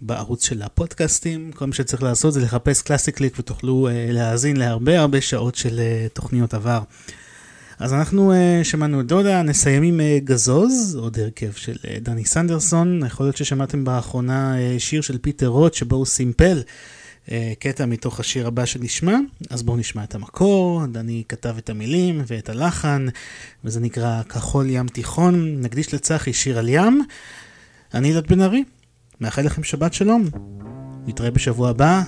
בערוץ של הפודקאסטים, כל מה שצריך לעשות זה לחפש קלאסיקליק ותוכלו uh, להאזין להרבה הרבה שעות של uh, תוכניות עבר. אז אנחנו uh, שמענו את דודה, נסיים עם uh, גזוז, עוד הרכב של uh, דני סנדרסון. יכול להיות ששמעתם באחרונה uh, שיר של פיטר רוט שבו הוא סימפל uh, קטע מתוך השיר הבא שנשמע. אז בואו נשמע את המקור, דני כתב את המילים ואת הלחן, וזה נקרא כחול ים תיכון. נקדיש לצחי שיר על ים. אני ילד בן ארי, מאחל לכם שבת שלום. נתראה בשבוע הבא,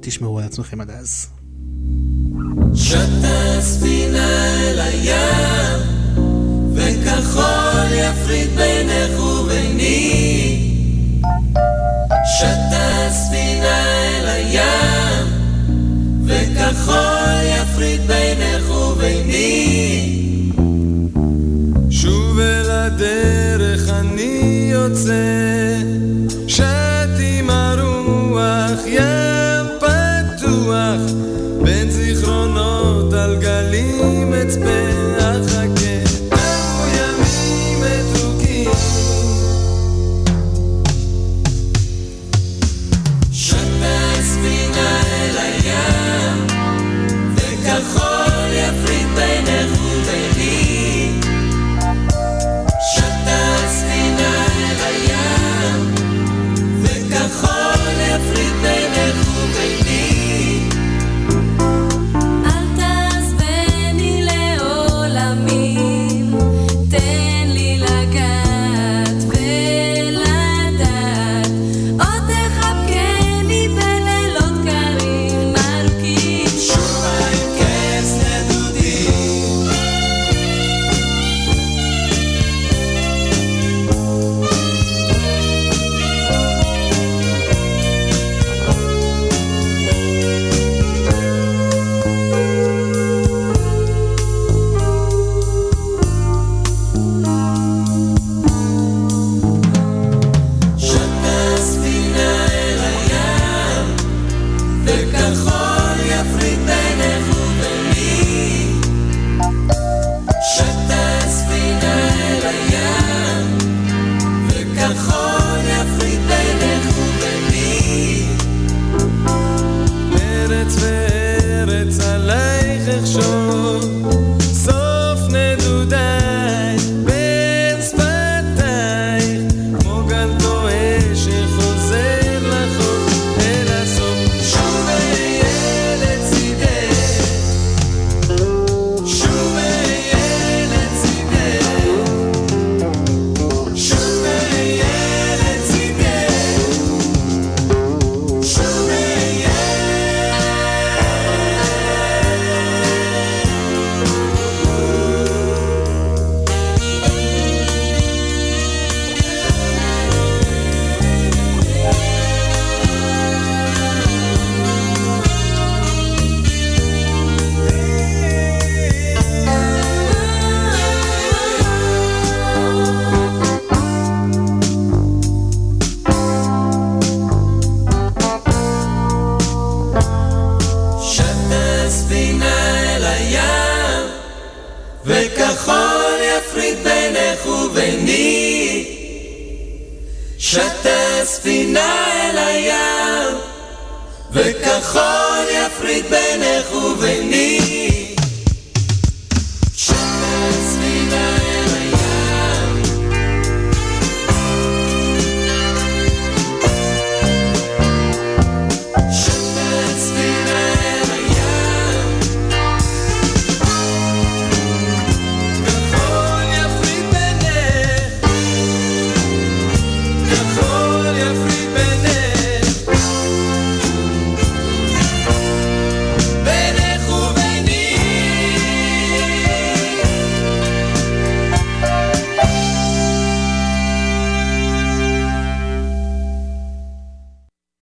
תשמרו על עצמכם עד אז. שטה ספינה אל הים, וכחול יפריד בינך וביני. שטה ספינה אל הים, וכחול יפריד בינך וביני. שוב אל הדרך אני יוצא, الجنة